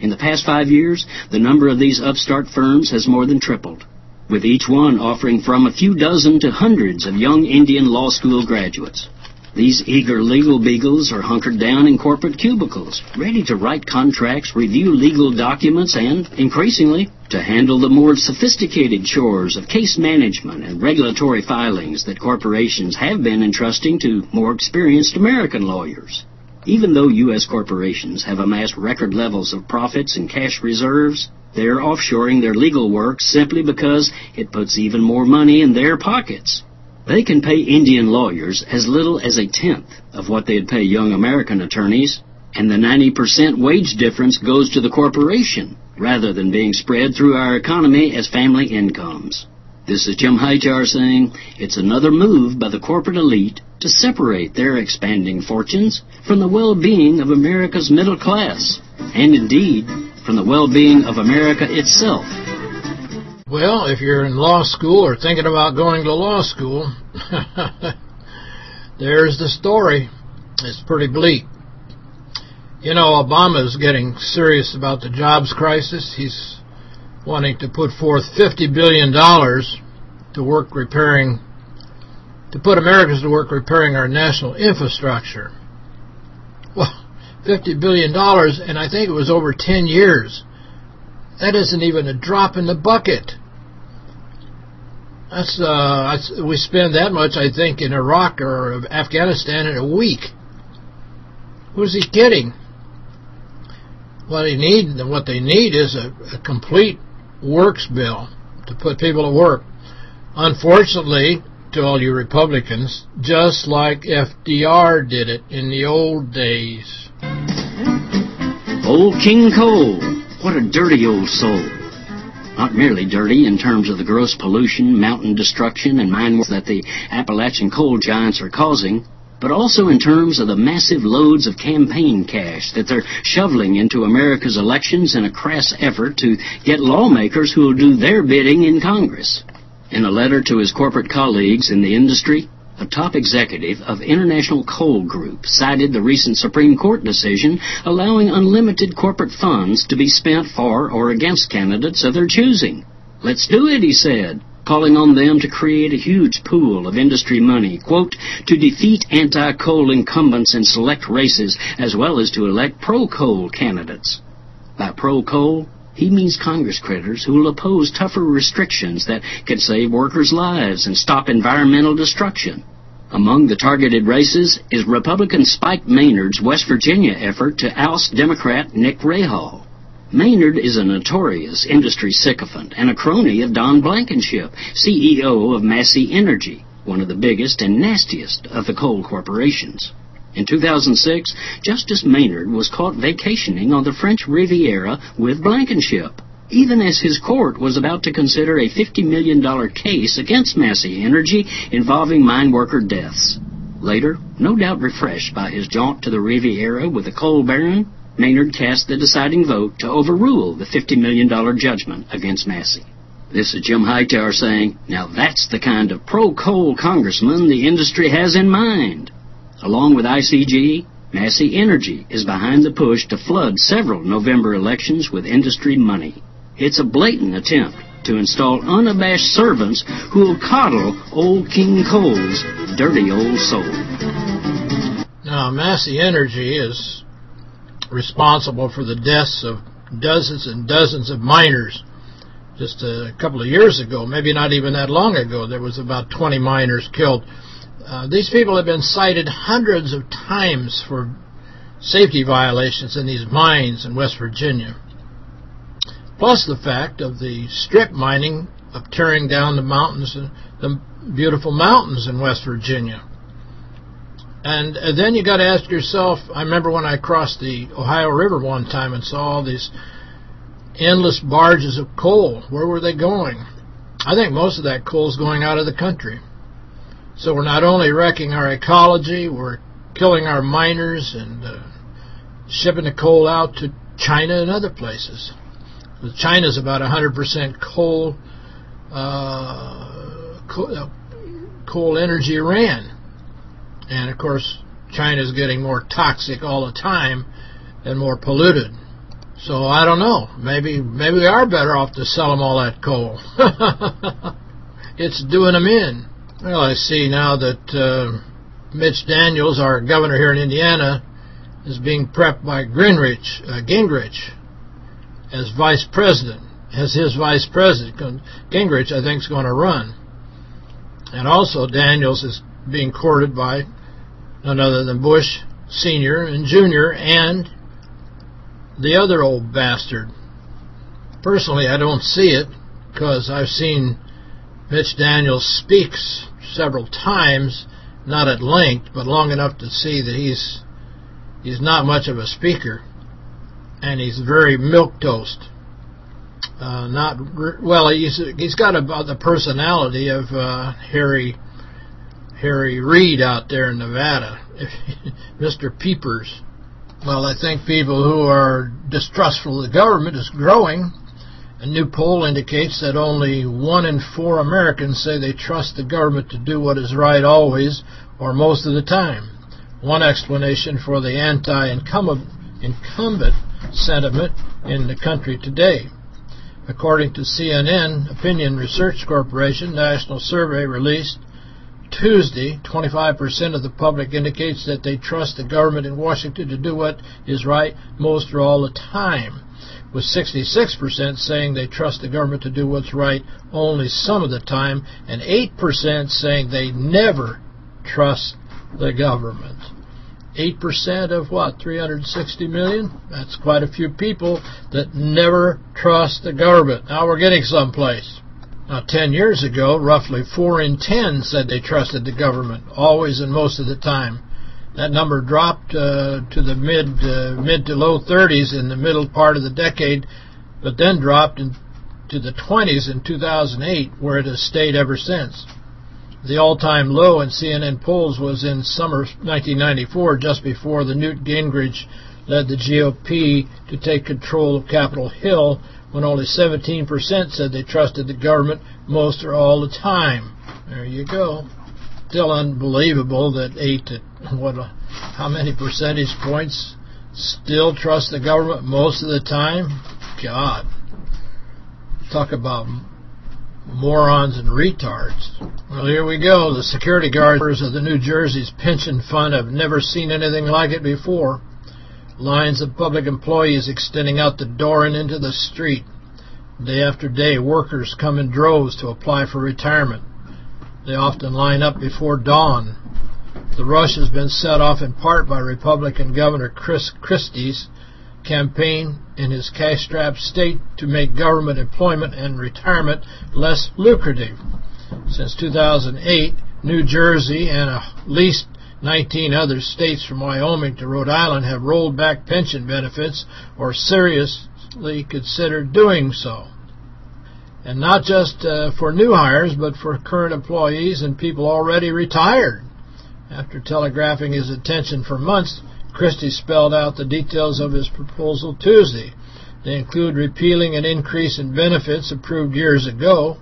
In the past five years, the number of these upstart firms has more than tripled, with each one offering from a few dozen to hundreds of young Indian law school graduates. These eager legal beagles are hunkered down in corporate cubicles, ready to write contracts, review legal documents, and, increasingly, to handle the more sophisticated chores of case management and regulatory filings that corporations have been entrusting to more experienced American lawyers. Even though U.S. corporations have amassed record levels of profits and cash reserves, they're offshoring their legal work simply because it puts even more money in their pockets. They can pay Indian lawyers as little as a tenth of what they'd pay young American attorneys, and the 90% wage difference goes to the corporation rather than being spread through our economy as family incomes. This is Jim Hightower saying it's another move by the corporate elite to separate their expanding fortunes from the well-being of America's middle class, and indeed from the well-being of America itself. Well, if you're in law school or thinking about going to law school, there's the story. It's pretty bleak. You know, Obama's getting serious about the jobs crisis. He's wanting to put forth $50 billion to work repairing, to put Americans to work repairing our national infrastructure. Well, $50 billion, and I think it was over 10 years. That isn't even a drop in the bucket. That's, uh, that's, we spend that much, I think, in Iraq or Afghanistan in a week. Who's he kidding? What they need, what they need is a, a complete works bill to put people to work. Unfortunately, to all you Republicans, just like FDR did it in the old days. Old King Cole, what a dirty old soul. Not merely dirty in terms of the gross pollution, mountain destruction, and mine that the Appalachian coal giants are causing, but also in terms of the massive loads of campaign cash that they're shoveling into America's elections in a crass effort to get lawmakers who will do their bidding in Congress. In a letter to his corporate colleagues in the industry, a top executive of International Coal Group cited the recent Supreme Court decision allowing unlimited corporate funds to be spent for or against candidates of their choosing. Let's do it, he said calling on them to create a huge pool of industry money, quote, to defeat anti-coal incumbents in select races as well as to elect pro-coal candidates. By pro-coal, he means Congress critters who will oppose tougher restrictions that could save workers' lives and stop environmental destruction. Among the targeted races is Republican Spike Maynard's West Virginia effort to oust Democrat Nick Rahall. Maynard is a notorious industry sycophant and a crony of Don Blankenship, CEO of Massey Energy, one of the biggest and nastiest of the coal corporations. In 2006, Justice Maynard was caught vacationing on the French Riviera with Blankenship, even as his court was about to consider a $50 million case against Massey Energy involving mine worker deaths. Later, no doubt refreshed by his jaunt to the Riviera with the coal baron, Maynard cast the deciding vote to overrule the $50 million judgment against Massey. This is Jim Hightower saying, now that's the kind of pro-coal congressman the industry has in mind. Along with ICG, Massey Energy is behind the push to flood several November elections with industry money. It's a blatant attempt to install unabashed servants who will coddle old King Coal's dirty old soul. Now, Massey Energy is responsible for the deaths of dozens and dozens of miners. Just a couple of years ago, maybe not even that long ago, there was about 20 miners killed. Uh, these people have been cited hundreds of times for safety violations in these mines in West Virginia. Plus the fact of the strip mining of tearing down the mountains, the beautiful mountains in West Virginia. And, and then you got to ask yourself, I remember when I crossed the Ohio River one time and saw all these endless barges of coal. Where were they going? I think most of that coal is going out of the country. So we're not only wrecking our ecology, we're killing our miners and uh, shipping the coal out to China and other places. China's about 100% coal, uh, coal, uh, coal energy ran. And, of course, China's getting more toxic all the time and more polluted. So I don't know. Maybe maybe we are better off to sell them all that coal. it's doing them in. Well, I see now that uh, Mitch Daniels, our governor here in Indiana, is being prepped by Gingrich, uh, Gingrich as vice president, as his vice president. Gingrich, I think, is going to run. And also Daniels is being courted by none other than Bush Sr. and Jr. and the other old bastard. Personally, I don't see it because I've seen Mitch Daniels speaks several times, not at length, but long enough to see that he's he's not much of a speaker, and he's very milk toast. Uh, not well. He's he's got about the personality of uh, Harry Harry Reid out there in Nevada, Mr. Peepers. Well, I think people who are distrustful of the government is growing. A new poll indicates that only one in four Americans say they trust the government to do what is right always or most of the time. One explanation for the anti-incumbent sentiment in the country today. According to CNN Opinion Research Corporation national survey released Tuesday, 25% of the public indicates that they trust the government in Washington to do what is right most or all the time, with 66% saying they trust the government to do what's right only some of the time, and 8% saying they never trust the government. 8% of what, 360 million? That's quite a few people that never trust the government. Now we're getting someplace. Now, 10 years ago, roughly 4 in 10 said they trusted the government, always and most of the time. That number dropped uh, to the mid uh, mid to low 30s in the middle part of the decade, but then dropped to the 20s in 2008, where it has stayed ever since. The all-time low in CNN polls was in summer 1994, just before the Newt Gingrich led the GOP to take control of Capitol Hill, when only 17% said they trusted the government most or all the time. There you go. Still unbelievable that 8 to, what, how many percentage points still trust the government most of the time? God. Talk about morons and retards. Well, here we go. The security guards of the New Jersey's pension fund have never seen anything like it before. Lines of public employees extending out the door and into the street. Day after day, workers come in droves to apply for retirement. They often line up before dawn. The rush has been set off in part by Republican Governor Chris Christie's campaign in his cash-strapped state to make government employment and retirement less lucrative. Since 2008, New Jersey and at least 19 other states from Wyoming to Rhode Island have rolled back pension benefits or seriously considered doing so. And not just uh, for new hires, but for current employees and people already retired. After telegraphing his intention for months, Christie spelled out the details of his proposal Tuesday. They include repealing an increase in benefits approved years ago,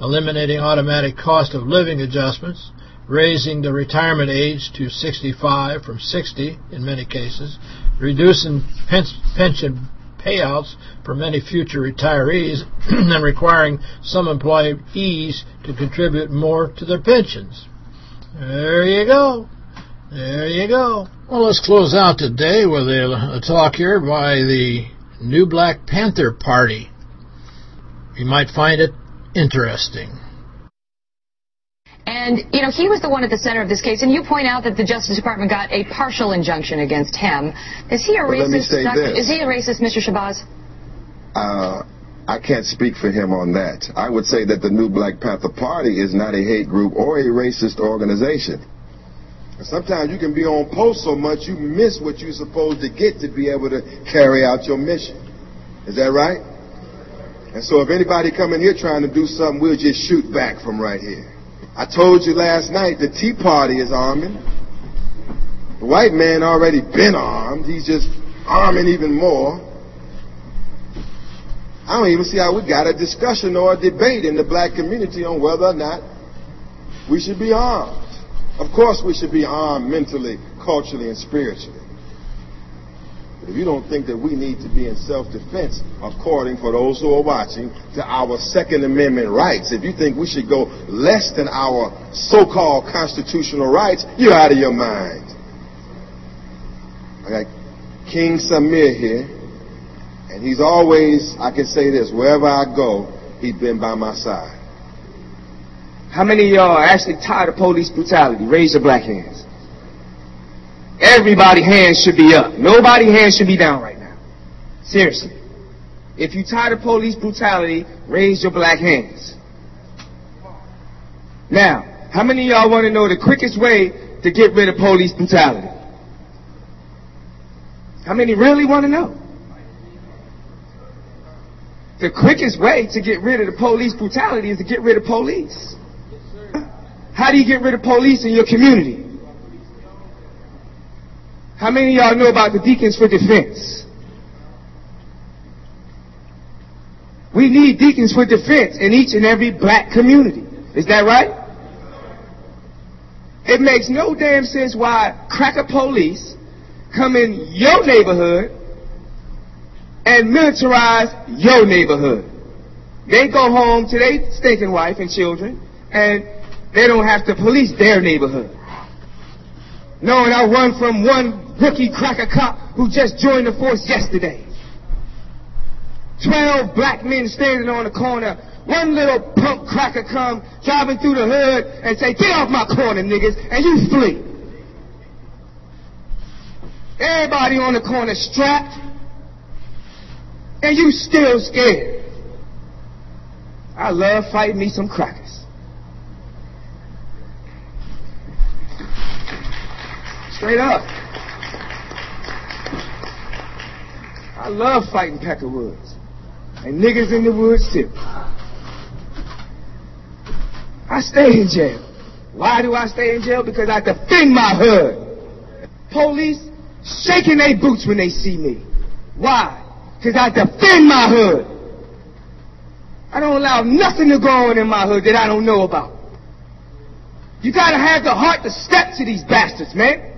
eliminating automatic cost of living adjustments, raising the retirement age to 65 from 60 in many cases, reducing pension payouts for many future retirees, and requiring some employees to contribute more to their pensions. There you go. There you go. Well, let's close out today with a, a talk here by the New Black Panther Party. You might find it interesting. And, you know, he was the one at the center of this case, and you point out that the Justice Department got a partial injunction against him. Is he a well, racist? Is he a racist, Mr. Shabazz? Uh, I can't speak for him on that. I would say that the New Black Panther Party is not a hate group or a racist organization. Sometimes you can be on post so much you miss what you're supposed to get to be able to carry out your mission. Is that right? And so if anybody come in here trying to do something, we'll just shoot back from right here. I told you last night the Tea Party is arming. The white man already been armed. He's just arming even more. I don't even see how we got a discussion or a debate in the black community on whether or not we should be armed. Of course we should be armed mentally, culturally, and spiritually. If you don't think that we need to be in self-defense according, for those who are watching, to our Second Amendment rights, if you think we should go less than our so-called constitutional rights, you're out of your mind. I got King Samir here, and he's always, I can say this, wherever I go, he's been by my side. How many of y'all are actually tired of police brutality? Raise your black hands. Everybody hands should be up. Nobody hands should be down right now. Seriously. If you tired of police brutality, raise your black hands. Now, how many of y'all want to know the quickest way to get rid of police brutality? How many really want to know? The quickest way to get rid of the police brutality is to get rid of police. How do you get rid of police in your community? How many of y'all know about the Deacons for Defense? We need Deacons for Defense in each and every black community. Is that right? It makes no damn sense why cracker police come in your neighborhood and militarize your neighborhood. They go home to their stinking wife and children and they don't have to police their neighborhood. Knowing I run from one rookie cracker cop who just joined the force yesterday. Twelve black men standing on the corner. One little punk cracker come driving through the hood and say, get off my corner, niggas, and you flee. Everybody on the corner strapped, and you still scared. I love fighting me some crackers. Straight up. I love fighting pack of woods. and niggas in the woods too. I stay in jail. Why do I stay in jail? Because I defend my hood. Police shaking their boots when they see me. Why? Because I defend my hood. I don't allow nothing to go on in my hood that I don't know about. You gotta have the heart to step to these bastards, man.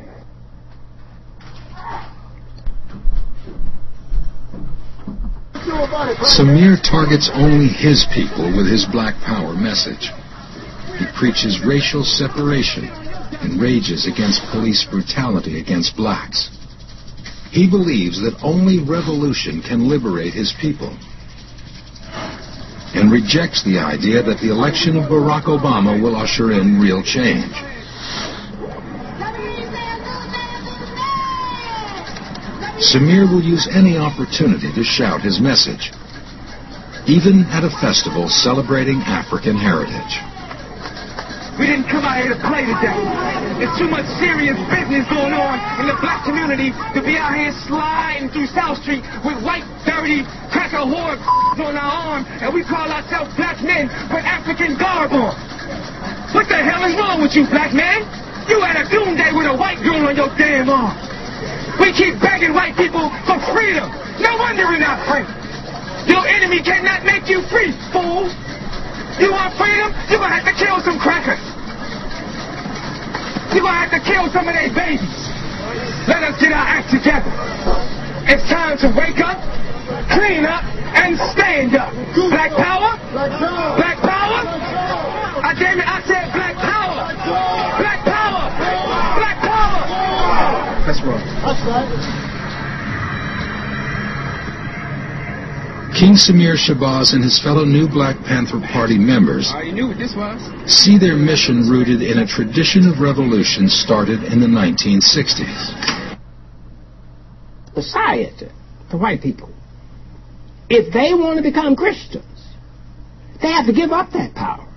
Samir targets only his people with his black power message. He preaches racial separation and rages against police brutality against blacks. He believes that only revolution can liberate his people and rejects the idea that the election of Barack Obama will usher in real change. Samir will use any opportunity to shout his message, even at a festival celebrating African heritage. We didn't come out here to play today. There's too much serious business going on in the black community to be out here sliding through South Street with white, dirty, cracker whore on our arm, and we call ourselves black men with African garb on. What the hell is wrong with you, black man? You had a doom day with a white girl on your damn arm. We keep begging white people for freedom. No wonder we're not free. Your enemy cannot make you free, fool. You want freedom? You're going to have to kill some crackers. You're going to have to kill some of their babies. Let us get our act together. It's time to wake up, clean up, and stand up. Black power? Black power? I damn it, I said black power. Black power. Black power. That's right. King Samir Shabazz and his fellow New Black Panther Party members I knew this was. see their mission rooted in a tradition of revolution started in the 1960s. society, the white people, if they want to become Christians, they have to give up that power.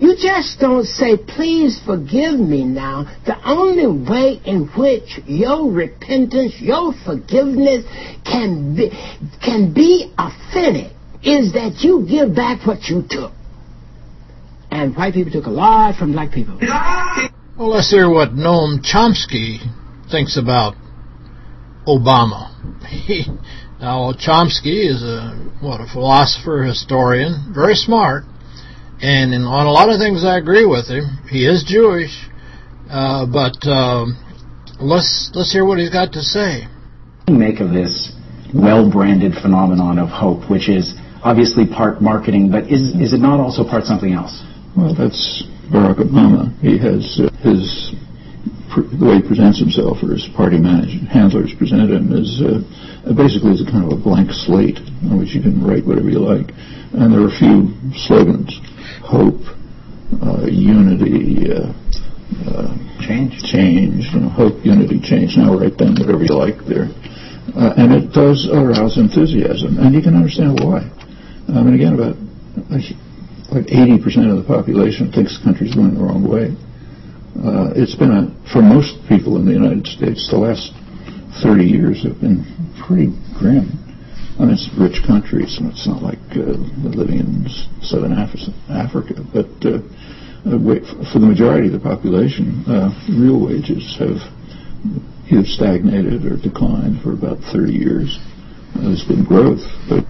You just don't say, please forgive me now. The only way in which your repentance, your forgiveness can be, can be authentic is that you give back what you took. And white people took a lot from black people. Well, let's hear what Noam Chomsky thinks about Obama. Now, Chomsky is a what a philosopher, historian, very smart, and in, on a lot of things I agree with him. He is Jewish, uh, but um, let's let's hear what he's got to say. make of this well-branded phenomenon of hope, which is obviously part marketing, but is is it not also part something else? Well, that's Barack Obama. He has uh, his the way he presents himself, or his party manager, handlers present him, is uh, basically is a kind of a blank slate on which you can write whatever you like. And there are a few slogans: hope, uh, unity, uh, uh, Change. change, you know, hope, unity, change. Now write down whatever you like there. Uh, and it does arouse enthusiasm, and you can understand why. I mean, again, about like 80% of the population thinks the country's going the wrong way. Uh, it's been a, for most people in the United States, the last 30 years have been pretty grim. I mean, it's rich countries, and it's not like uh, living in southern Africa, but uh, uh, for the majority of the population, uh, real wages have either stagnated or declined for about 30 years. Uh, there's been growth, but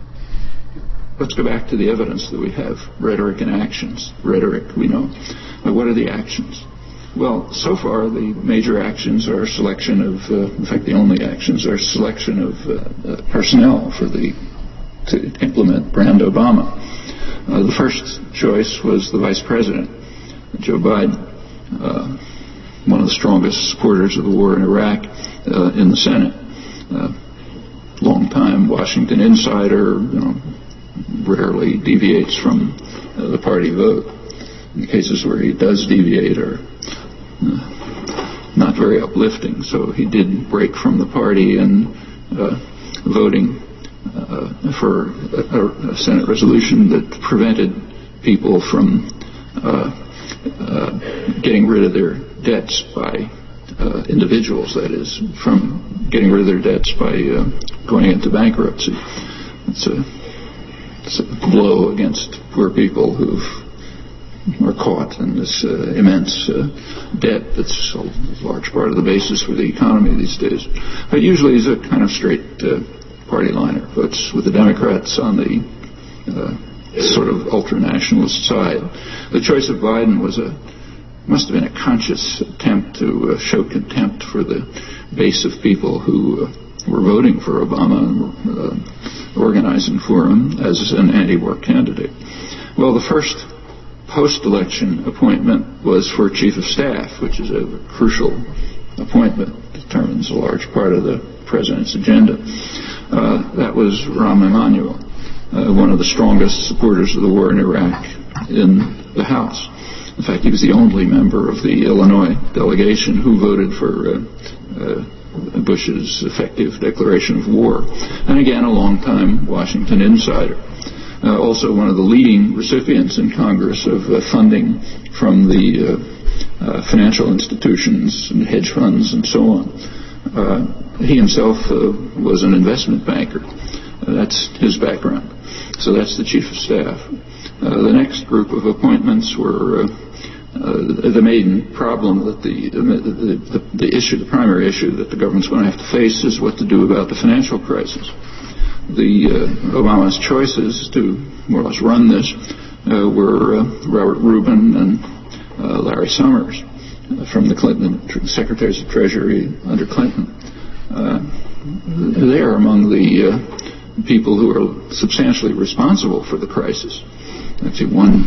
let's go back to the evidence that we have rhetoric and actions. Rhetoric, we know. But what are the actions? Well, so far, the major actions are selection of, uh, in fact, the only actions are selection of uh, uh, personnel for the to implement Brand Obama. Uh, the first choice was the vice president, Joe Biden, uh, one of the strongest supporters of the war in Iraq uh, in the Senate. Uh, long time Washington insider, you know, rarely deviates from the party vote. In the cases where he does deviate are not very uplifting. So he did break from the party and uh, voting uh, for a, Senate resolution that prevented people from uh, getting rid of their debts by individuals, that is, from getting rid of their debts by going into bankruptcy. It's a blow against poor people who are caught in this uh, immense uh, debt that's a large part of the basis for the economy these days. But usually he's a kind of straight uh, party liner, puts with the Democrats on the uh, sort of ultra-nationalist side. The choice of Biden was a must have been a conscious attempt to uh, show contempt for the base of people who uh, were voting for Obama and organizing for him as an anti-war candidate. Well, the first post-election appointment was for chief of staff, which is a crucial appointment, determines a large part of the president's agenda. Uh, that was Rahm Emanuel, uh, one of the strongest supporters of the war in Iraq in the House. In fact, he was the only member of the Illinois delegation who voted for uh, uh, Bush's effective declaration of war. And again, a long-time Washington insider. Uh, also one of the leading recipients in Congress of uh, funding from the uh, financial institutions and hedge funds and so on. he himself was an investment banker. that's his background. So that's the chief of staff. the next group of appointments were uh, the main problem that the, the, the, the, issue, the primary issue that the government's going to have to face is what to do about the financial crisis. The uh, Obama's choices to more or less run this uh, were uh, Robert Rubin and Larry Summers from the Clinton secretaries of Treasury under Clinton. they are among the people who are substantially responsible for the crisis. Actually, one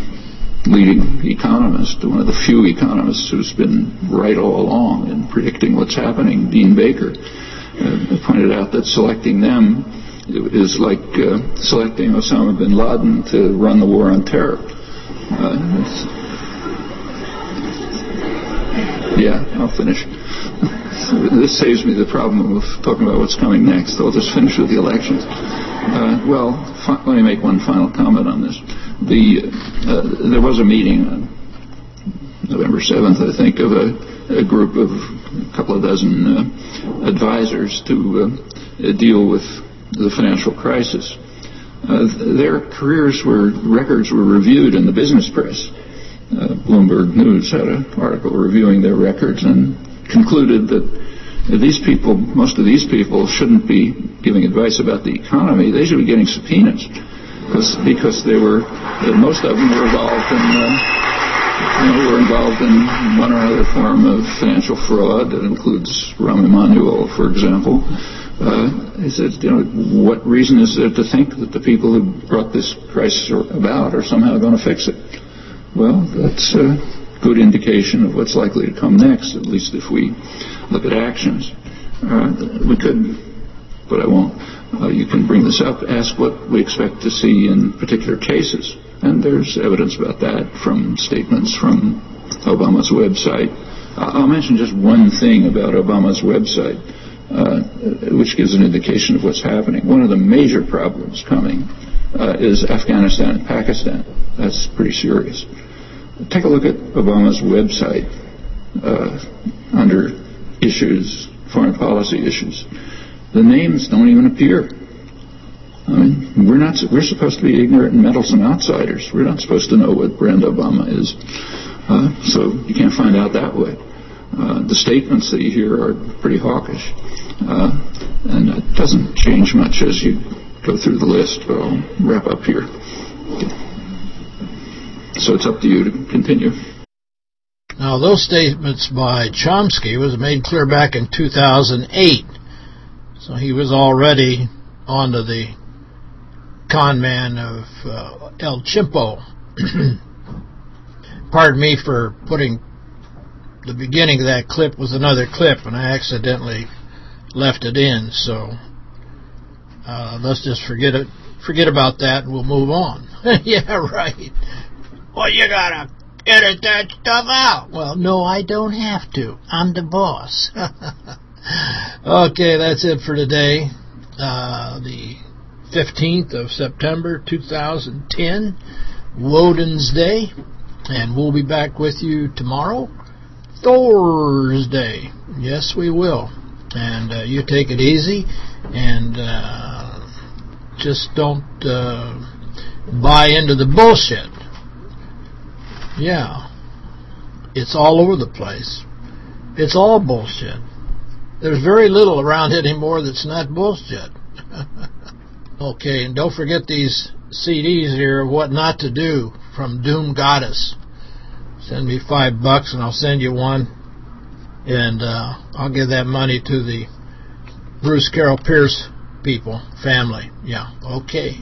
leading economist, one of the few economists who's been right all along in predicting what's happening, Dean Baker, pointed out that selecting them is like uh, selecting Osama bin Laden to run the war on terror. Uh, yeah, I'll finish. this saves me the problem of talking about what's coming next. I'll just finish with the elections. Uh, well, fi- let me make one final comment on this the uh, there was a meeting on November 7th, I think, of a, a group of a couple of dozen uh, advisors to uh, deal with the financial crisis. Uh, their careers were records were reviewed in the business press. Uh, Bloomberg News had an article reviewing their records and concluded that these people, most of these people, shouldn't be giving advice about the economy. They should be getting subpoenas because because they were most of them were involved in uh, you know were involved in one or other form of financial fraud that includes Rahm Emanuel, for example. Uh, he said, you know, what reason is there to think that the people who brought this crisis about are somehow going to fix it? Well, that's a good indication of what's likely to come next, at least if we look at actions. Uh, we could, but I won't uh, you can bring this up, ask what we expect to see in particular cases. And there's evidence about that from statements from Obama's website. I'll mention just one thing about Obama's website, uh, which gives an indication of what's happening. One of the major problems coming uh, is Afghanistan and Pakistan. That's pretty serious. Take a look at Obama's website uh, under issues, foreign policy issues the names don't even appear. I mean, we're not. We're supposed to be ignorant and meddlesome outsiders. We're not supposed to know what brand Obama is. Uh, so you can't find out that way. Uh, the statements that you hear are pretty hawkish, uh, and it doesn't change much as you go through the list. But I'll wrap up here. So it's up to you to continue. Now, those statements by Chomsky was made clear back in 2008 so he was already onto the con man of uh, El Chimpo. Pardon me for putting the beginning of that clip was another clip, and I accidentally left it in. So uh, let's just forget it, forget about that, and we'll move on. yeah, right. Well, you gotta edit that stuff out. Well, no, I don't have to. I'm the boss. okay, that's it for today. Uh, the 15th of September 2010, Woden's Day. And we'll be back with you tomorrow, Thursday. Yes, we will. And uh, you take it easy and uh, just don't uh, buy into the bullshit. Yeah. It's all over the place. It's all bullshit. There's very little around anymore that's not bullshit. okay, and don't forget these CDs here of what not to do from Doom Goddess. Send me five bucks and I'll send you one. And uh, I'll give that money to the Bruce Carroll Pierce people, family. Yeah, okay.